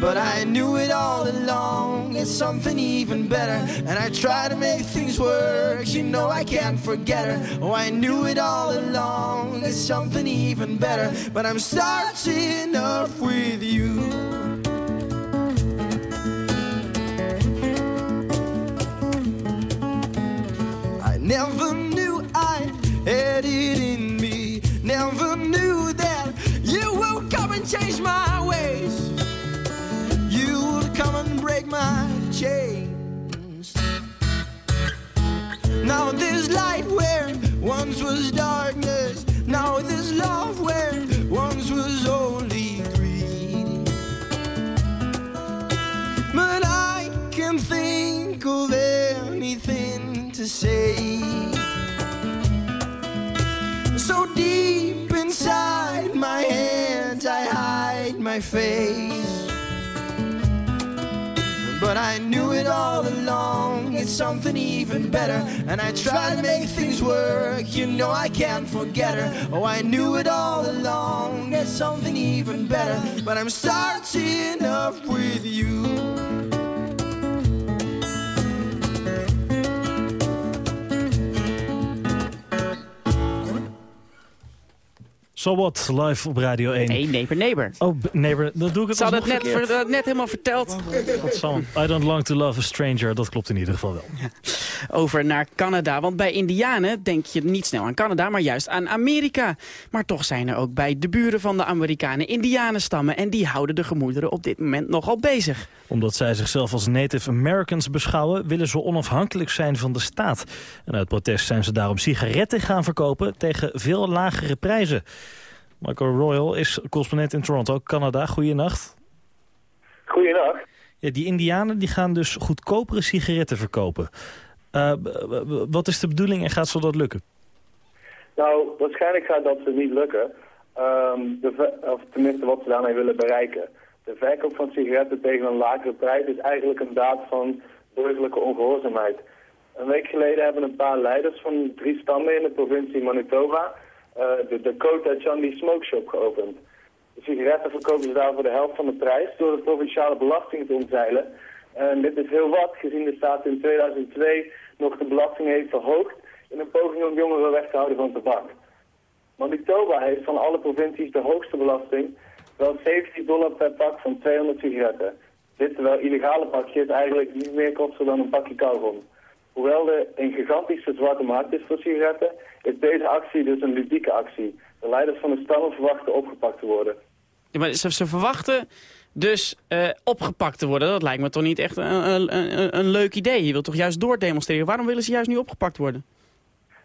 But I knew it all along, it's something even better. And I try to make things work, you know I can't forget her. Oh, I knew it all along, it's something even better. But I'm starting off with you. I never knew I had it in me. Never knew that you would come and change my ways. Break my chains. Now there's light where once was darkness. Now there's love where once was only greed. But I can think of anything to say. So deep inside my hands, I hide my face.
But I knew it all along, it's something even better. And I try to make things work, you know I can't forget her. Oh, I knew it all along, there's something even better. But I'm starting up with you.
So What, live op Radio 1.
Nee, Neighbor Neighbor.
Oh, Neighbor, dan doe ik het
Ze hadden het net, ver- net helemaal verteld.
I don't long to love a stranger, dat klopt in ieder geval wel.
Over naar Canada, want bij Indianen denk je niet snel aan Canada, maar juist aan Amerika. Maar toch zijn er ook bij de buren van de Amerikanen Indianenstammen en die houden de gemoederen op dit moment nogal bezig.
Omdat zij zichzelf als Native Americans beschouwen... willen ze onafhankelijk zijn van de staat. En uit protest zijn ze daarom sigaretten gaan verkopen... tegen veel lagere prijzen. Michael Royal is correspondent in Toronto, Canada. Goeienacht.
Goeiedag.
Ja, die indianen die gaan dus goedkopere sigaretten verkopen. Eh, wat is de bedoeling en gaat ze dat lukken?
Nou, waarschijnlijk gaat dat ze niet lukken. Ehm, de of tenminste wat ze daarmee willen bereiken. De verkoop van sigaretten tegen een lagere prijs is eigenlijk een daad van burgerlijke ongehoorzaamheid. Een week geleden hebben een paar leiders van drie stammen in de provincie Manitoba de Dakota Chandi Smoke Shop geopend. De sigaretten verkopen ze daar voor de helft van de prijs door de provinciale belasting te omzeilen. En dit is heel wat, gezien de staat in 2002 nog de belasting heeft verhoogd in een poging om jongeren weg te houden van tabak. Manitoba heeft van alle provincies de hoogste belasting, wel 17 dollar per pak van 200 sigaretten. Dit terwijl illegale pakjes eigenlijk niet meer kosten dan een pakje kauwgom. Hoewel er een gigantische zwarte markt is voor sigaretten, is deze actie dus een ludieke actie. De leiders van de stammen verwachten opgepakt te worden.
Ja, maar ze, verwachten dus eh, opgepakt te worden. Dat lijkt me toch niet echt een, een, leuk idee. Je wilt toch juist doordemonstreren. Waarom willen ze juist nu opgepakt worden?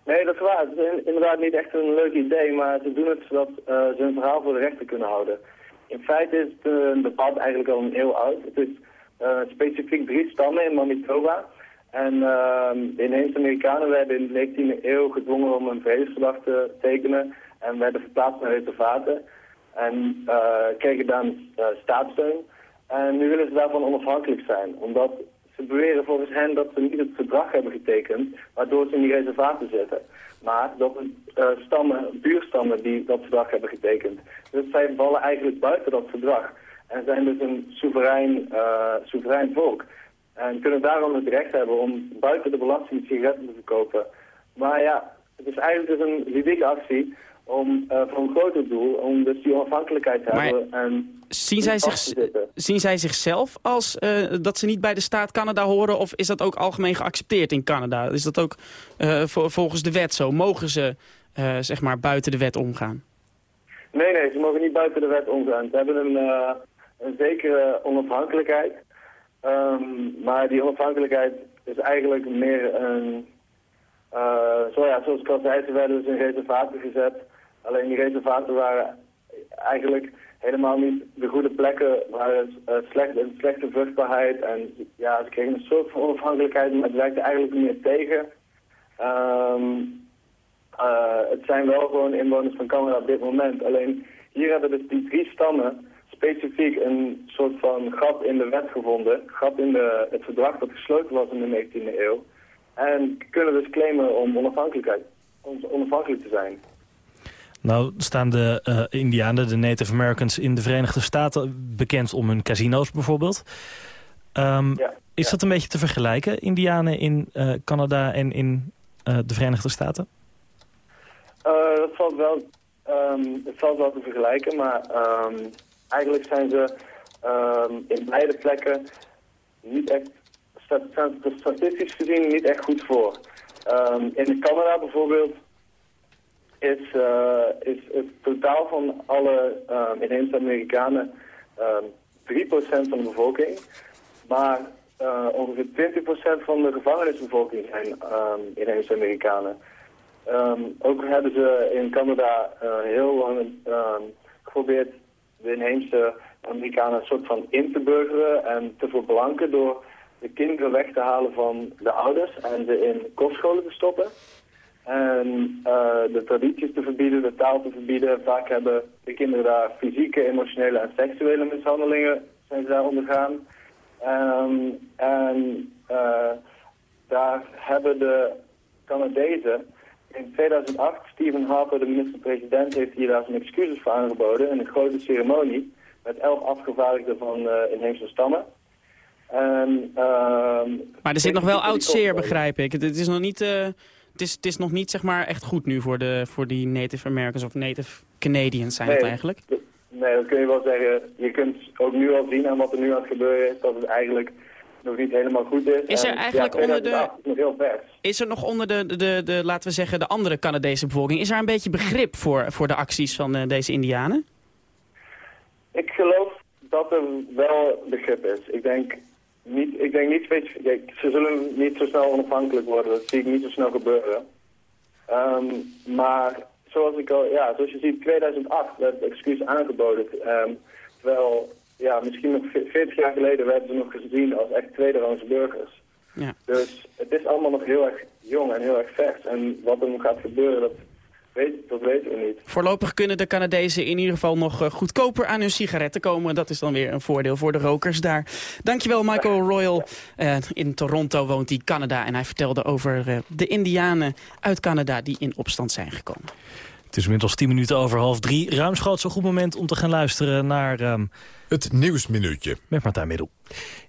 Nee, dat is waar. Het is in- inderdaad niet echt een leuk idee, maar ze doen het zodat eh, ze hun verhaal voor de rechter kunnen houden. In feite is het een debat eigenlijk al een eeuw oud. Het is eh, specifiek drie stammen in Manitoba. En de inheemse Amerikanen werden in de 19e eeuw gedwongen om een vredesverdrag te tekenen en werden verplaatst naar reservaten. En eh, kregen dan eh, staatssteun. En nu willen ze daarvan onafhankelijk zijn, omdat ze beweren volgens hen dat ze niet het verdrag hebben getekend, waardoor ze in die reservaten zitten. Maar dat het eh, stammen, buurstammen die dat verdrag hebben getekend. Dus zij vallen eigenlijk buiten dat verdrag. En zijn dus een soeverein, soeverein volk. En kunnen daarom het recht hebben om buiten de belasting sigaretten te verkopen. Maar ja, het is eigenlijk dus een ludieke actie om eh, voor een groter doel, om dus die onafhankelijkheid te
Maar
hebben. En
Zien zij, zich, zien zij zichzelf als eh, dat ze niet bij de staat Canada horen? Of is dat ook algemeen geaccepteerd in Canada? Is dat ook eh, vol- volgens de wet zo? Mogen ze zeg maar buiten de wet omgaan?
Nee, nee, ze mogen niet buiten de wet omgaan. Ze hebben een, een zekere onafhankelijkheid. Ehm, maar die onafhankelijkheid is eigenlijk meer een... eh, zo ja, zoals ik al zei, ze werden dus in reservaten gezet. Alleen die reservaten waren eigenlijk helemaal niet de goede plekken. waren uh, slecht, een slechte vruchtbaarheid. En ja, ze kregen een soort van onafhankelijkheid, maar het werkte eigenlijk meer tegen. Eh, het zijn wel gewoon inwoners van Canada op dit moment. Alleen hier hebben dus die drie stammen specifiek een soort van gat in de wet gevonden. Gat in de, het verdrag dat gesloten was in de 19e eeuw. En kunnen dus claimen om onafhankelijkheid, om onafhankelijk te zijn.
Nou staan de eh, Indianen, de Native Americans in de Verenigde Staten bekend om hun casino's bijvoorbeeld. Ehm, is dat een beetje te vergelijken, Indianen in eh, Canada en in eh, de Verenigde Staten?
Dat valt wel, um, het valt wel te vergelijken, maar um, eigenlijk zijn ze um, in beide plekken niet echt, statistisch gezien, niet echt goed voor. in Canada bijvoorbeeld is, uh, is het totaal van alle inheemse Amerikanen 3% van de bevolking, maar uh, ongeveer 20% van de gevangenisbevolking zijn inheemse Amerikanen. Um, ook hebben ze in Canada uh, heel lang um, geprobeerd de inheemse Amerikanen een soort van in te burgeren en te verblanken door de kinderen weg te halen van de ouders en ze in kostscholen te stoppen. En uh, de tradities te verbieden, de taal te verbieden. Vaak hebben de kinderen daar fysieke, emotionele en seksuele mishandelingen zijn ze daar ondergaan. Ehm, en eh, daar hebben de Canadezen in 2008, Stephen Harper, de minister-president, heeft hier daar zijn excuses voor aangeboden in een grote ceremonie met elf afgevaardigden van eh, inheemse stammen. En, ehm,
Maar er zit nog wel oud zeer, begrijp ik. Het, is nog niet, eh, het is, het is nog niet zeg maar, echt goed nu voor, de, voor die Native Americans of Native Canadians zijn het eigenlijk.
Nee, dat kun je wel zeggen. Je kunt ook nu al zien aan wat er nu aan het gebeuren is, dat het eigenlijk nog niet helemaal goed is.
Is er
En,
eigenlijk
ja,
onder de-
2008 is nog heel.
Is er nog onder de, de, de, de, laten we zeggen, de andere Canadese bevolking... is er een beetje begrip voor, voor de acties van eh, deze indianen?
Ik geloof dat er wel begrip is. Ik denk niet, ik denk niet specifiek. kijk, Ze zullen niet zo snel onafhankelijk worden. Dat zie ik niet zo snel gebeuren. Ehm, maar zoals ik al, ja, zoals je ziet, 2008 werd het excuus aangeboden. Ehm, terwijl, ja, misschien nog ve- 40 jaar geleden werden ze nog gezien als echt tweederangs burgers.
Ja.
Dus het is allemaal nog heel erg jong en heel erg vers. En wat er nog gaat gebeuren, dat, weet, dat weten we niet.
Voorlopig kunnen de Canadezen in ieder geval nog eh, goedkoper aan hun sigaretten komen. Dat is dan weer een voordeel voor de rokers daar. Dankjewel Michael Royal. Eh, in Toronto woont hij Canada en hij vertelde over eh, de indianen uit Canada die in opstand zijn gekomen.
Het is inmiddels 10 minuten over half drie. Ruimschoots een goed moment om te gaan luisteren naar... ehm,
Het Nieuwsminuutje.
Met Martijn Middel.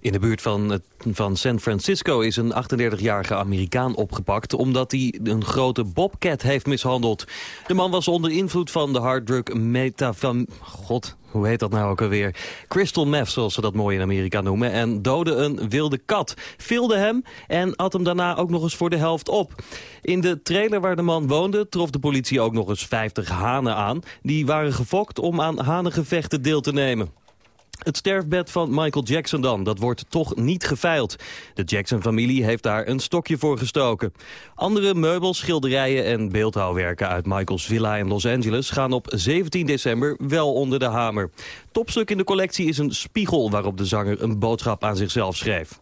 In de buurt van, van San Francisco is een 38-jarige Amerikaan opgepakt... omdat hij een grote bobcat heeft mishandeld. De man was onder invloed van de harddrug metafam... God, hoe heet dat nou ook alweer? Crystal meth, zoals ze dat mooi in Amerika noemen... en doodde een wilde kat, vilde hem en at hem daarna ook nog eens voor de helft op. In de trailer waar de man woonde trof de politie ook nog eens 50 hanen aan... die waren gefokt om aan hanengevechten deel te nemen. Het sterfbed van Michael Jackson dan, dat wordt toch niet geveild. De Jackson-familie heeft daar een stokje voor gestoken. Andere meubels, schilderijen en beeldhouwwerken uit Michaels villa in Los Angeles... gaan op 17 december wel onder de hamer. Topstuk in de collectie is een spiegel waarop de zanger een boodschap aan zichzelf schreef.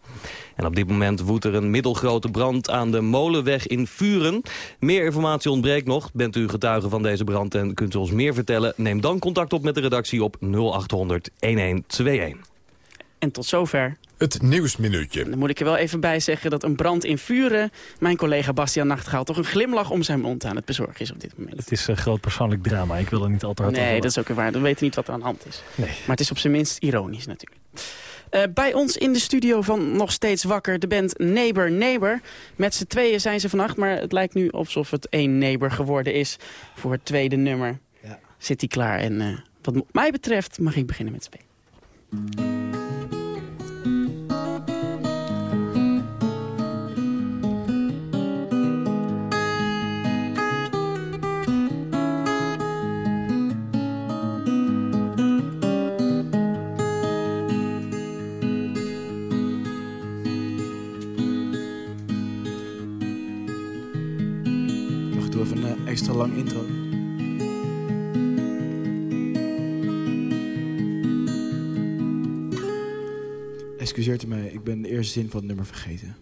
En op dit moment woedt er een middelgrote brand aan de Molenweg in Vuren. Meer informatie ontbreekt nog. Bent u getuige van deze brand en kunt u ons meer vertellen? Neem dan contact op met de redactie op 0800 1121.
En tot zover.
Het Nieuwsminuutje.
Dan moet ik er wel even bij zeggen dat een brand in Vuren... mijn collega Bastiaan Nachtegaal toch een glimlach om zijn mond aan het bezorgen is op dit moment.
Het is een groot persoonlijk drama. Ik wil er niet al te hard over
Nee, dat is ook weer waar. We weten niet wat er aan de hand is.
Nee.
Maar het is op zijn minst ironisch natuurlijk. Eh, bij ons in de studio van Nog Steeds Wakker, de band Neighbor Neighbor. Met z'n tweeën zijn ze vannacht, maar het lijkt nu alsof het één neighbor geworden is voor het tweede nummer. Zit hij klaar en eh, wat mij betreft mag ik beginnen met spelen.
Lang intro. Excuseert u mij, ik ben de eerste zin van het nummer vergeten.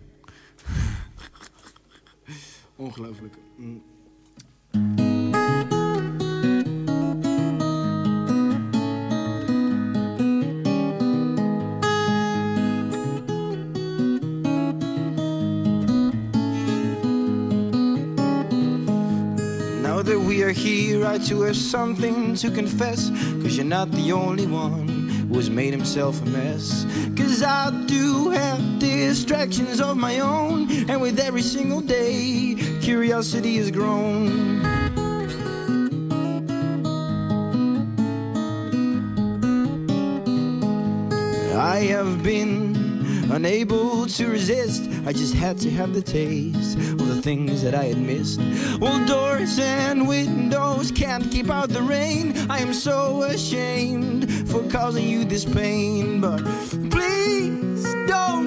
Ongelooflijk. Are here, I too have something to confess. Cause you're not the only one who has made himself a mess. Cause I do have distractions of my own. And with every single day, curiosity has grown. I have been unable to resist. I just had to have the taste things that I had missed. Well, doors and windows can't keep out the rain. I am so ashamed for causing you this pain, but please don't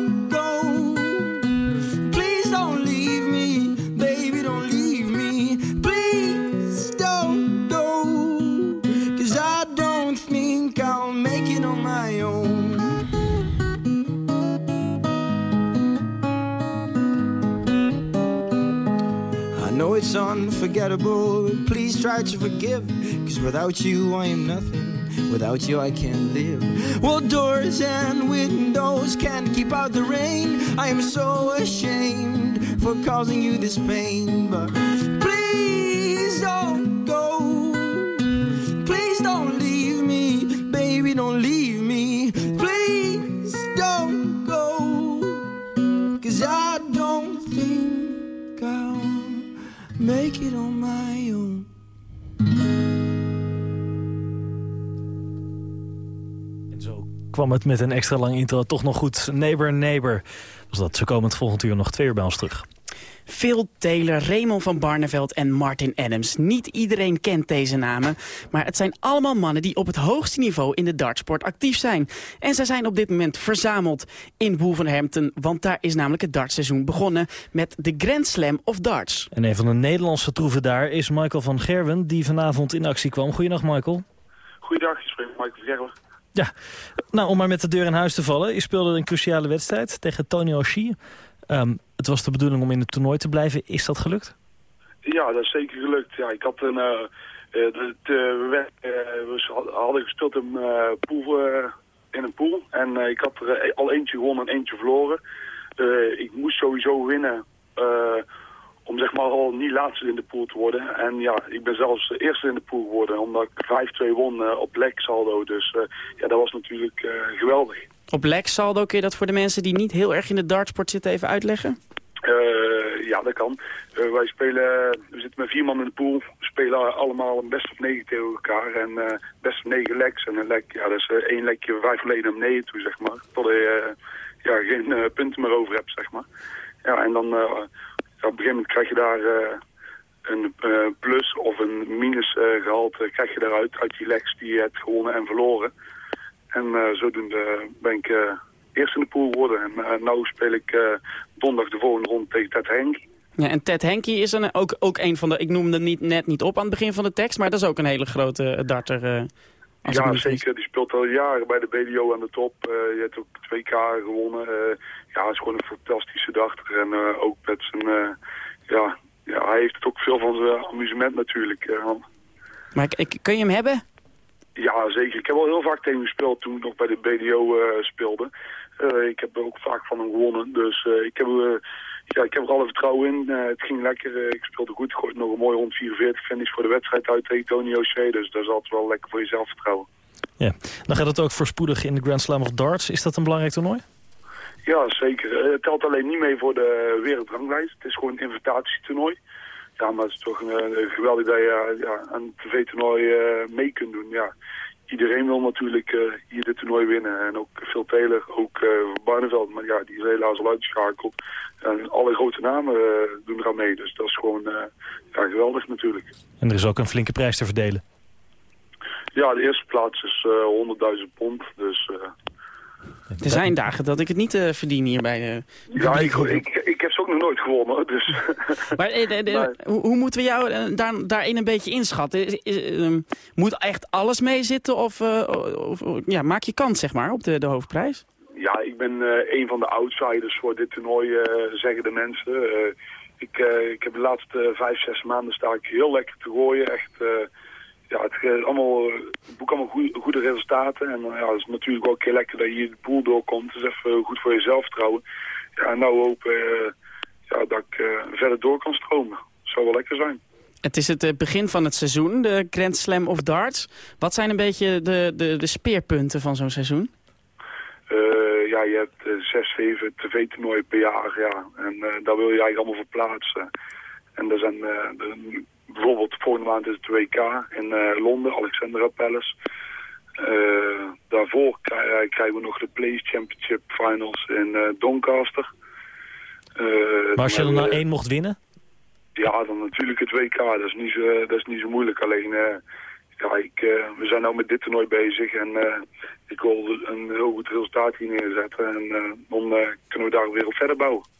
Unforgettable. Please try to forgive. Cause without you, I am nothing. Without you, I can't live. Well, doors and windows can't keep out the rain. I am so ashamed for causing you this pain, but
kwam het met een extra lang intro toch nog goed. Neighbor, neighbor. Was dat zo komend volgend uur nog twee uur bij ons terug.
Phil Taylor, Raymond van Barneveld en Martin Adams. Niet iedereen kent deze namen, maar het zijn allemaal mannen die op het hoogste niveau in de dartsport actief zijn. En zij zijn op dit moment verzameld in Wolverhampton, want daar is namelijk het dartseizoen begonnen met de Grand Slam of Darts.
En een van de Nederlandse troeven daar is Michael van Gerwen, die vanavond in actie kwam. Goedenacht Michael.
Goeiedag, ik spreek Michael van Gerwen.
Ja, nou om maar met de deur in huis te vallen. Je speelde een cruciale wedstrijd tegen Tony Oshie. Ehm, het was de bedoeling om in het toernooi te blijven. Is dat gelukt?
Ja, dat is zeker gelukt. Ja, ik had een... eh, eh, het, eh, we, eh, we hadden gespeeld eh, pool, in een pool. En ik had er al eentje gewonnen en eentje verloren. Ik moest sowieso winnen om zeg maar al niet laatste in de pool te worden. En ja, ik ben zelfs de eerste in de pool geworden omdat ik 5-2 won eh, op lek saldo. Dus eh, ja, dat was natuurlijk eh, geweldig.
Op Lex saldo kun je dat voor de mensen die niet heel erg in de dartsport zitten even uitleggen?
Ja, dat kan. Wij spelen, we zitten met vier man in de pool. We spelen allemaal een best of negen tegen elkaar. En best of negen legs. En een lek, ja, dat is één lekje vijf verleden naar beneden toe, zeg maar. Tot je ja, geen punten meer over hebt, zeg maar. Ja, en dan op gegeven moment krijg je daar eh, een eh, plus of een minus eh, krijg je daaruit, uit die legs die je hebt gewonnen en verloren. En zodoende ben ik eerst in de pool geworden. En nu speel ik donderdag de volgende ronde tegen Ted Henk.
Ja, en Ted Henke is een, ook, ook een van de... Ik noemde niet, net niet op aan het begin van de tekst, maar dat is ook een hele grote darter. Eh,
Ja, zeker. Die speelt al jaren bij de BDO aan de top. Eh, je hebt ook 2K gewonnen. Eh, ja, hij is gewoon een fantastische dachter. En eh, ook met zijn... eh, ja, ja, hij heeft ook veel van zijn amusement natuurlijk. eh.
Maar ik, ik- kun je hem hebben?
Ja, zeker. Ik heb al heel vaak tegen hem gespeeld toen ik nog bij de BDO eh, speelde. Eh, ik heb er ook vaak van hem gewonnen. Dus eh, ik, heb, ja, ik heb er alle vertrouwen in. Eh, het ging lekker. Eh, ik speelde goed. Ik gooide nog een mooi rond 44 finish voor de wedstrijd uit tegen Tony O'Shea. Dus dat is altijd wel lekker voor je zelfvertrouwen.
Ja. Dan gaat het ook voorspoedig in de Grand Slam of Darts. Is dat een belangrijk toernooi?
Ja, zeker. Eh, Het telt alleen niet mee voor de wereldranglijst. Het is gewoon een invitatietoernooi. Ja, maar het is toch een, geweldig dat je ja, aan een tv-toernooi mee kunt doen. Ja, iedereen wil natuurlijk eh, hier dit toernooi winnen. En ook Phil Taylor, ook eh Barneveld. Maar ja, die is helaas al uitgeschakeld. En alle grote namen eh, doen eraan mee. Dus dat is gewoon eh, ja, geweldig natuurlijk.
En er is ook een flinke prijs te verdelen.
Ja, de eerste plaats is eh 100.000 pond. Dus eh,
Er zijn dagen dat ik het niet eh, verdien hier bij de...
ja, ik, ik, ik heb ook nog nooit gewonnen. Dus
Maar eh, de- de- hoe, hoe moeten we jou eh, daar, daarin een beetje inschatten? Is- is- ehm, moet echt alles meezitten of, eh, of, of- ja, maak je kans zeg maar, op de, de hoofdprijs?
Ja, ik ben eh, een van de outsiders voor dit toernooi, eh, zeggen de mensen. Eh, ik, eh, ik heb de laatste eh, vijf, zes maanden sta ik heel lekker te gooien. Echt, eh, ja, het eh, allemaal, eh, boek allemaal goede, goede resultaten. En eh, ja, het is natuurlijk ook heel lekker dat je hier de pool doorkomt. Het is even goed voor je zelfvertrouwen. Ja, nou hoop eh, ja, dat ik eh, verder door kan stromen. Zou wel lekker zijn.
Het is het eh, begin van het seizoen, de Grand Slam of Darts. Wat zijn een beetje de, de, de speerpunten van zo'n seizoen?
Eh, ja, je hebt zes, zeven tv-toernooien per jaar, ja. En daar wil je eigenlijk allemaal voor plaatsen. En er zijn de- bijvoorbeeld volgende maand is het 2K in Londen, Alexandra Palace. Daarvoor krij- krijgen we nog de Place Championship Finals in Doncaster. Eh,
Maar als je
dan
er nou
we-
één mocht winnen?
ja, dan natuurlijk het WK. Dat is niet zo, dat is niet zo moeilijk. Alleen, eh, ja, ik, eh, we zijn nou met dit toernooi bezig en eh, ik wil een heel goed resultaat hier neerzetten. En eh, dan eh, kunnen we daar weer op verder bouwen.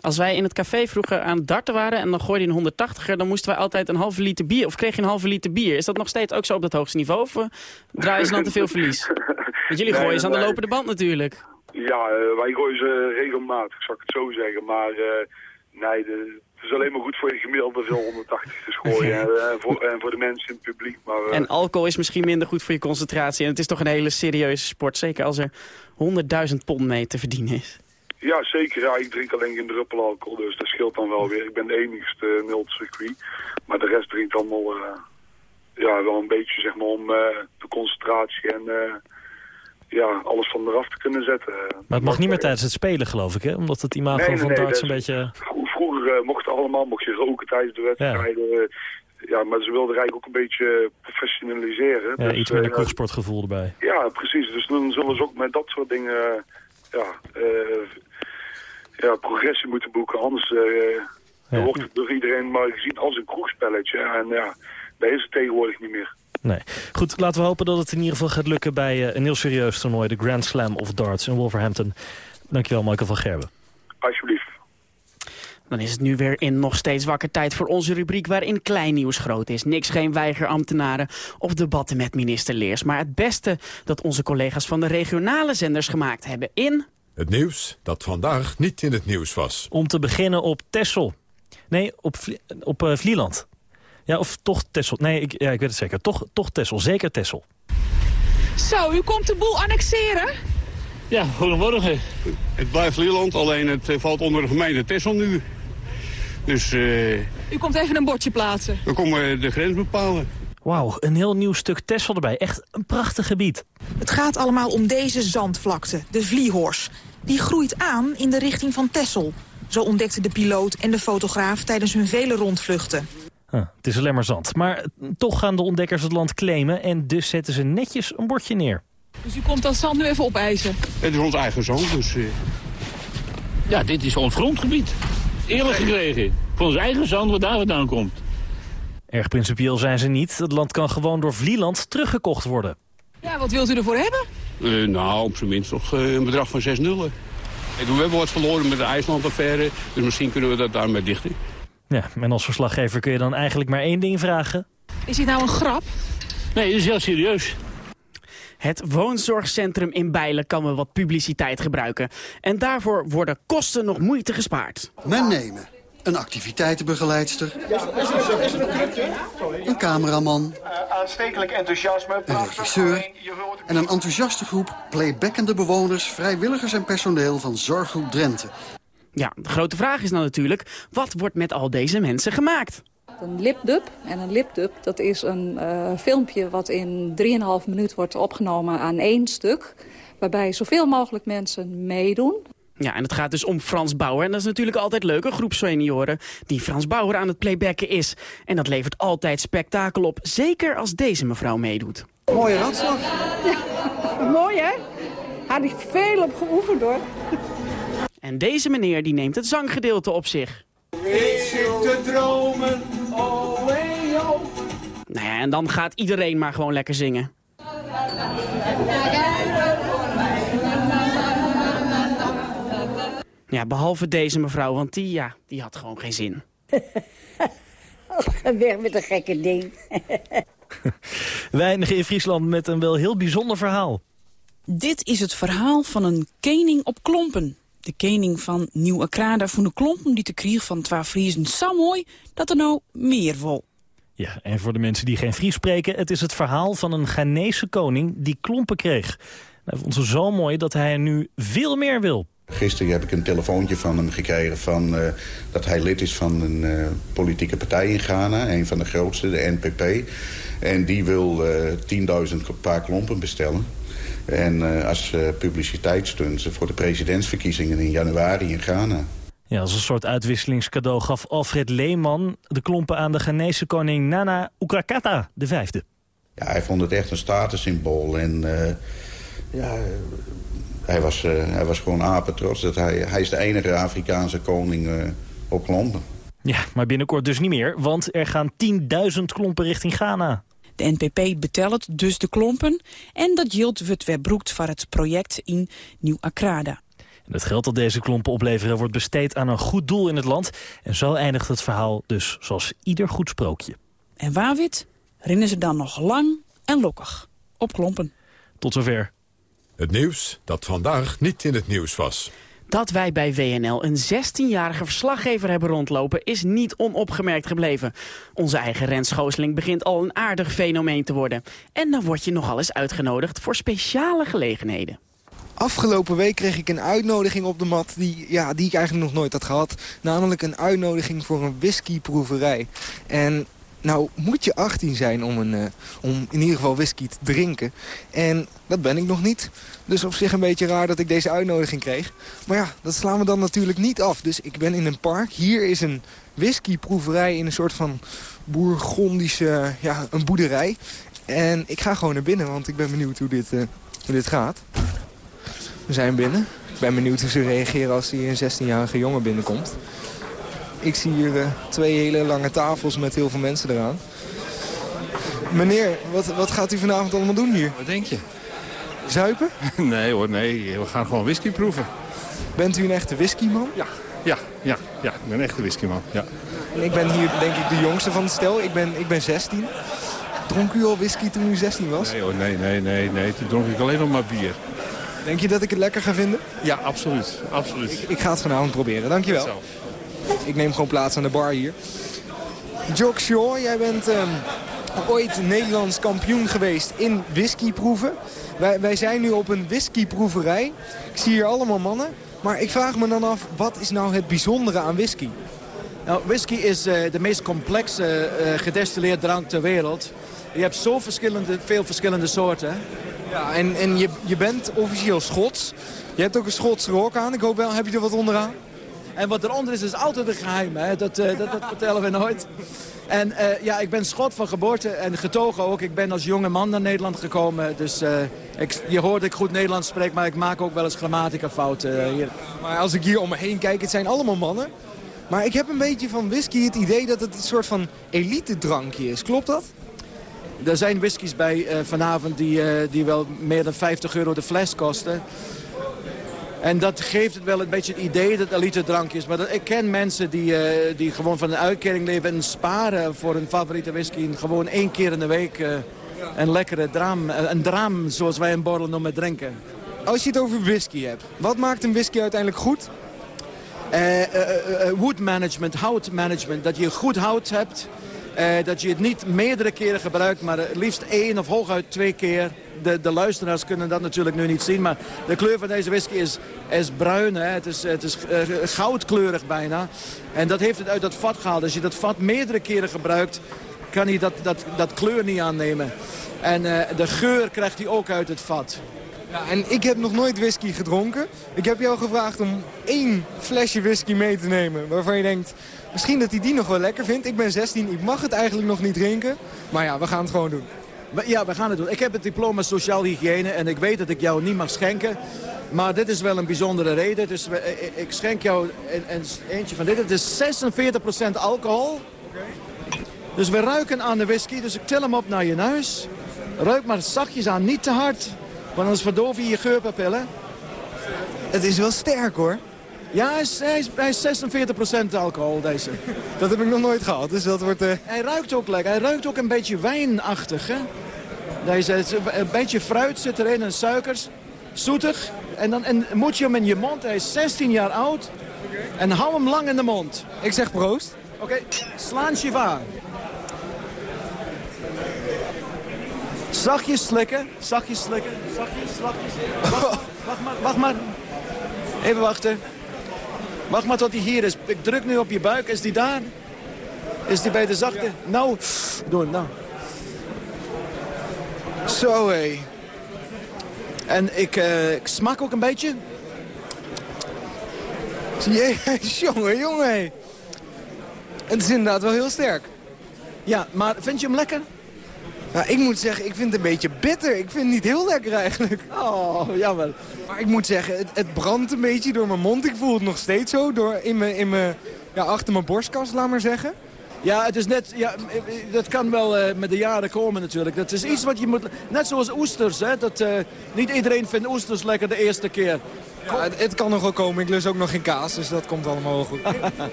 Als wij in het café vroeger aan het darten waren en dan gooide je een 180er... dan moesten wij altijd een halve liter bier, of kreeg je een halve liter bier. Is dat nog steeds ook zo op dat hoogste niveau, of eh, draaien ze dan te veel verlies? Want jullie gooien ze aan de lopende band natuurlijk.
Ja, eh, wij gooien ze regelmatig, zou ik het zo zeggen. Maar eh, nee, de, Het is alleen maar goed voor je gemiddelde veel 180 te gooien. en, eh, voor, en voor de mensen in het publiek. Maar,
En alcohol is misschien minder goed voor je concentratie. En het is toch een hele serieuze sport. Zeker als er 100.000 pond mee te verdienen is.
Ja, zeker. Ja, ik drink alleen geen druppel alcohol, dus dat scheelt dan wel weer. Ik ben de enigste nul circuit. Maar de rest drinkt allemaal ja, wel een beetje zeg maar, om de concentratie en ja, alles van eraf te kunnen zetten.
Maar het mag niet meer tijdens het spelen, geloof ik, hè? Omdat het imago
Nee, nee,
van
nee,
darts een beetje...
Vro- Vroeger eh, mocht het allemaal, mocht je roken tijdens de wedstrijden. Ja. ja, maar ze wilden eigenlijk ook een beetje professionaliseren.
Ja,
Dus,
iets meer een
eh,
kroegsportgevoel erbij.
Ja, precies. Dus dan zullen ze ook met dat soort dingen eh, ja, eh, ja, progressie moeten boeken. Anders eh, wordt het door iedereen maar gezien als een kroegspelletje. En ja, dat is het tegenwoordig niet meer.
Nee. Goed, laten we hopen dat het in ieder geval gaat lukken bij eh, een heel serieus toernooi. De Grand Slam of Darts in Wolverhampton. Dankjewel, Michael van Gerben.
Alsjeblieft.
Dan is het nu weer in nog steeds wakker tijd voor onze rubriek waarin klein nieuws groot is. Niks geen weigerambtenaren of debatten met minister Leers. Maar het beste dat onze collega's van de regionale zenders gemaakt hebben in...
Het nieuws dat vandaag niet in het nieuws was.
Om te beginnen op Texel. Nee, op, Vlie- op eh, Vlieland. Ja, of toch Texel. Nee, ik, ja, ik weet het zeker. Toch, toch Texel. Zeker Texel.
Zo, u komt de boel annexeren?
Ja, goedemorgen. Het blijft Lieland, alleen het eh, valt onder de gemeente Texel nu. Dus eh,
U komt even een bordje plaatsen.
we komen de grens bepalen.
Wauw, een heel nieuw stuk Texel erbij. Echt een prachtig gebied.
Het gaat allemaal om deze zandvlakte, de Vliehors. Die groeit aan in de richting van Texel. Zo ontdekten de piloot en de fotograaf tijdens hun vele rondvluchten.
Ah, het is alleen maar zand. Maar toch gaan de ontdekkers het land claimen... en dus zetten ze netjes een bordje neer.
Dus u komt dat zand nu even opeisen.
Het is ons eigen zand, dus... eh,
Ja, dit is ons grondgebied. Eerlijk gekregen. Van ons eigen zand wat daar vandaan komt.
Erg principieel zijn ze niet. Het land kan gewoon door Vlieland teruggekocht worden.
Ja, wat wilt u ervoor hebben?
eh, nou, op zijn minst nog eh, een bedrag van 6 nullen. En we hebben wat verloren met de IJsland-affaire, dus misschien kunnen we dat daarmee dichten.
Ja, en als verslaggever kun je dan eigenlijk maar één ding vragen.
Is dit nou een grap?
Nee, dit is heel serieus.
Het woonzorgcentrum in Bijlen kan wel wat publiciteit gebruiken. En daarvoor worden kosten nog moeite gespaard.
Men nemen een activiteitenbegeleidster, een cameraman,
aanstekelijk enthousiasme.
een regisseur en een enthousiaste groep playbackende bewoners, vrijwilligers en personeel van Zorggroep Drenthe.
Ja, de grote vraag is nou natuurlijk, wat wordt met al deze mensen gemaakt?
Een lipdub. En een lipdub, dat is een eh, filmpje wat in 3,5 minuut wordt opgenomen aan één stuk. Waarbij zoveel mogelijk mensen meedoen.
Ja, en het gaat dus om Frans Bauer. En dat is natuurlijk altijd leuk, een groep senioren die Frans Bauer aan het playbacken is. En dat levert altijd spektakel op, zeker als deze mevrouw meedoet.
Mooie ratslag.
Mooi hè? Had ik veel op geoefend hoor.
En deze meneer die neemt het zanggedeelte op zich.
Ik zit te dromen, oh hey, oh.
Nou ja, en dan gaat iedereen maar gewoon lekker zingen. Ja, behalve deze mevrouw, want die, ja, die had gewoon geen zin.
Weg met een gekke ding.
We eindigen in Friesland met een wel heel bijzonder verhaal.
Dit is het verhaal van een kening op klompen. De kening van Nieuw Akrada voor de klompen die te kriegen van Twa Friesen zo mooi dat er nou meer vol.
Ja, en voor de mensen die geen Fries spreken... het is het verhaal van een Ghanese koning die klompen kreeg. Hij vond ze zo mooi dat hij er nu veel meer wil.
Gisteren heb ik een telefoontje van hem gekregen van, eh, dat hij lid is van een eh, politieke partij in Ghana. Een van de grootste, de NPP. En die wil eh 10.000 paar klompen bestellen. En eh, als uh, publiciteitsstunt voor de presidentsverkiezingen in januari in Ghana.
Ja, als een soort uitwisselingscadeau gaf Alfred Leeman de klompen aan de Ghanese koning Nana Ukrakata de vijfde.
Ja, hij vond het echt een statussymbool. En uh, ja, hij was, uh, hij was gewoon apetrots. Dat hij, hij is de enige Afrikaanse koning uh, op klompen.
Ja, maar binnenkort dus niet meer, want er gaan 10.000 klompen richting Ghana.
De NPP betelt dus de klompen en dat yield wordt weer broekt voor het project in Nieuw-Akrada.
Het geld dat deze klompen opleveren wordt besteed aan een goed doel in het land. En zo eindigt het verhaal dus zoals ieder goed sprookje.
En waarwit rennen ze dan nog lang en lokkig op klompen.
Tot zover.
Het nieuws dat vandaag niet in het nieuws was.
Dat wij bij WNL een 16-jarige verslaggever hebben rondlopen is niet onopgemerkt gebleven. Onze eigen Rens Schoosling begint al een aardig fenomeen te worden. En dan word je nogal eens uitgenodigd voor speciale gelegenheden.
Afgelopen week kreeg ik een uitnodiging op de mat die, ja, die ik eigenlijk nog nooit had gehad. Namelijk een uitnodiging voor een whiskyproeverij. En nou moet je 18 zijn om, een, eh, om in ieder geval whisky te drinken. En dat ben ik nog niet. Dus op zich een beetje raar dat ik deze uitnodiging kreeg. Maar ja, dat slaan we dan natuurlijk niet af. Dus ik ben in een park. Hier is een whiskyproeverij in een soort van bourgondische ja, een boerderij. En ik ga gewoon naar binnen, want ik ben benieuwd hoe dit, eh, hoe dit gaat. We zijn binnen. Ik ben benieuwd hoe ze reageren als hier een 16-jarige jongen binnenkomt. Ik zie hier eh, twee hele lange tafels met heel veel mensen eraan. Meneer, wat, wat gaat u vanavond allemaal doen hier?
Wat denk je?
Zuipen?
Nee hoor, nee. We gaan gewoon whisky proeven.
Bent u een echte whiskyman?
Ja, ja, ja, ja. Ik ben een echte whiskyman, ja.
En ik ben hier denk ik de jongste van het stel. Ik ben, ik ben 16. Dronk u al whisky toen u 16 was?
Nee hoor, nee, nee, nee, nee. Toen dronk ik alleen nog maar bier.
Denk je dat ik het lekker ga vinden?
Ja, absoluut, absoluut.
Ik, ik ga het vanavond proberen, dankjewel. Ik neem gewoon plaats aan de bar hier. Jock Shaw, jij bent ehm, ooit Nederlands kampioen geweest in whiskyproeven. Wij, wij zijn nu op een whiskyproeverij. Ik zie hier allemaal mannen. Maar ik vraag me dan af, wat is nou het bijzondere aan whisky?
Nou, whisky is eh, de meest complexe eh gedestilleerde drank ter wereld. Je hebt zo verschillende, veel verschillende soorten.
Ja, en, en je, je bent officieel Schots. Je hebt ook een Schotse rok aan. Ik hoop wel, heb je er wat onderaan?
En wat eronder is, is altijd een geheim. Hè? Dat, eh, dat, dat vertellen we nooit. En eh, ja, ik ben Schot van geboorte en getogen ook. Ik ben als jonge man naar Nederland gekomen. Dus eh, ik, je hoort dat ik goed Nederlands spreek, maar ik maak ook wel eens grammatica-fouten hier.
Maar als ik hier om me heen kijk, het zijn allemaal mannen. Maar ik heb een beetje van whisky het idee dat het een soort van elite drankje is. Klopt dat?
Er zijn whiskies bij vanavond die, die wel meer dan 50 euro de fles kosten. En dat geeft het wel een beetje het idee dat het elite drank is. Maar dat, ik ken mensen die, eh, die gewoon van een uitkering leven en sparen voor hun favoriete whisky. En gewoon één keer in de week eh, een lekkere draam, eh, een draam zoals wij in Borrel noemen, drinken.
Als je het over whisky hebt, wat maakt een whisky uiteindelijk goed?
Wood management, houtmanagement. Dat je goed hout hebt. Eh, dat je het niet meerdere keren gebruikt, maar liefst één of hooguit twee keer. De, de luisteraars kunnen dat natuurlijk nu niet zien, maar de kleur van deze whisky is, is bruin. Hè? Het is, het is eh, goudkleurig bijna. En dat heeft het uit dat vat gehaald. Als je dat vat meerdere keren gebruikt, kan hij dat, dat, dat kleur niet aannemen. En eh, de geur krijgt hij ook uit het vat.
Ja, en ik heb nog nooit whisky gedronken. Ik heb jou gevraagd om één flesje whisky mee te nemen waarvan je denkt... misschien dat hij die nog wel lekker vindt. Ik ben 16, ik mag het eigenlijk nog niet drinken. Maar ja, we gaan het gewoon doen.
Ja, we gaan het doen. Ik heb het diploma sociaal hygiëne en ik weet dat ik jou niet mag schenken. Maar dit is wel een bijzondere reden. Dus ik- schenk jou een, een eentje van dit. Het is 46% alcohol. Dus we ruiken aan de whisky. Dus ik til hem op naar je neus. Ruik maar zachtjes aan, niet te hard. Want anders verdoof je je geurpapillen.
Het is wel sterk hoor.
Ja, hij is, hij is, hij is 46% alcohol deze.
Dat heb ik nog nooit gehad, dus dat wordt... eh,
Hij ruikt ook lekker. Hij ruikt ook een beetje wijnachtig, hè? Deze, een beetje fruit zit erin en suikers. Zoetig. En dan en moet je hem in je mond. Hij is 16 jaar oud. En hou hem lang in de mond.
Ik zeg proost.
Oké, slaan shiva. Zachtjes slikken. Zachtjes slikken. Zachtjes, zachtjes. Wacht, wacht maar, wacht maar. Even wachten. Wacht maar tot hij hier is. Ik druk nu op je buik. Is die daar? Is die bij de zachte? Nou, doen, nou.
Zo hé.
En ik, eh, ik smak ook een beetje.
Jee, jongen, jongen. Het is inderdaad wel heel sterk.
Ja, maar vind je hem lekker?
Nou, ik moet zeggen, ik vind het een beetje bitter. Ik vind het niet heel lekker eigenlijk.
Oh, jammer.
Maar ik moet zeggen, het, het brandt een beetje door mijn mond. Ik voel het nog steeds zo, door in mijn, in mijn, ja, achter mijn borstkas, laat maar zeggen.
Ja, het is net, ja, dat kan wel eh, met de jaren komen natuurlijk. Dat is iets wat je moet, net zoals oesters, hè. Dat, eh, niet iedereen vindt oesters lekker de eerste keer.
Ja, het, het kan nog wel komen. Ik lus ook nog geen kaas, dus dat komt allemaal wel goed.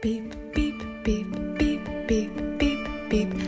Beep, beep, beep, beep, beep, beep, beep.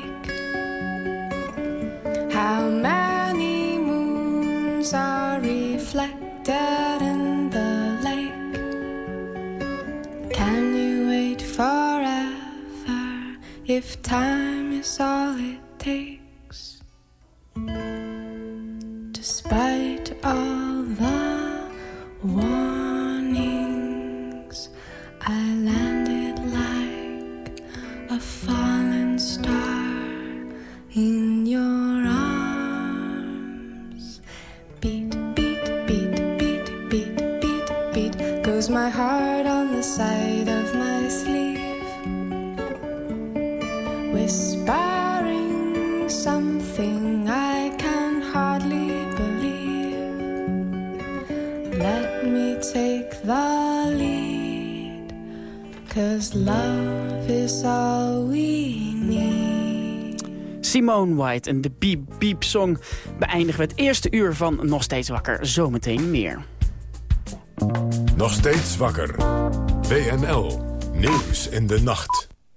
Reflected in the lake? Can you wait forever if time is all it takes? Cause love is all we need.
Simone White en de Beep Beep Song beëindigen we het eerste uur van Nog Steeds Wakker. Zometeen meer.
Nog steeds wakker. WNL. Nieuws in de nacht.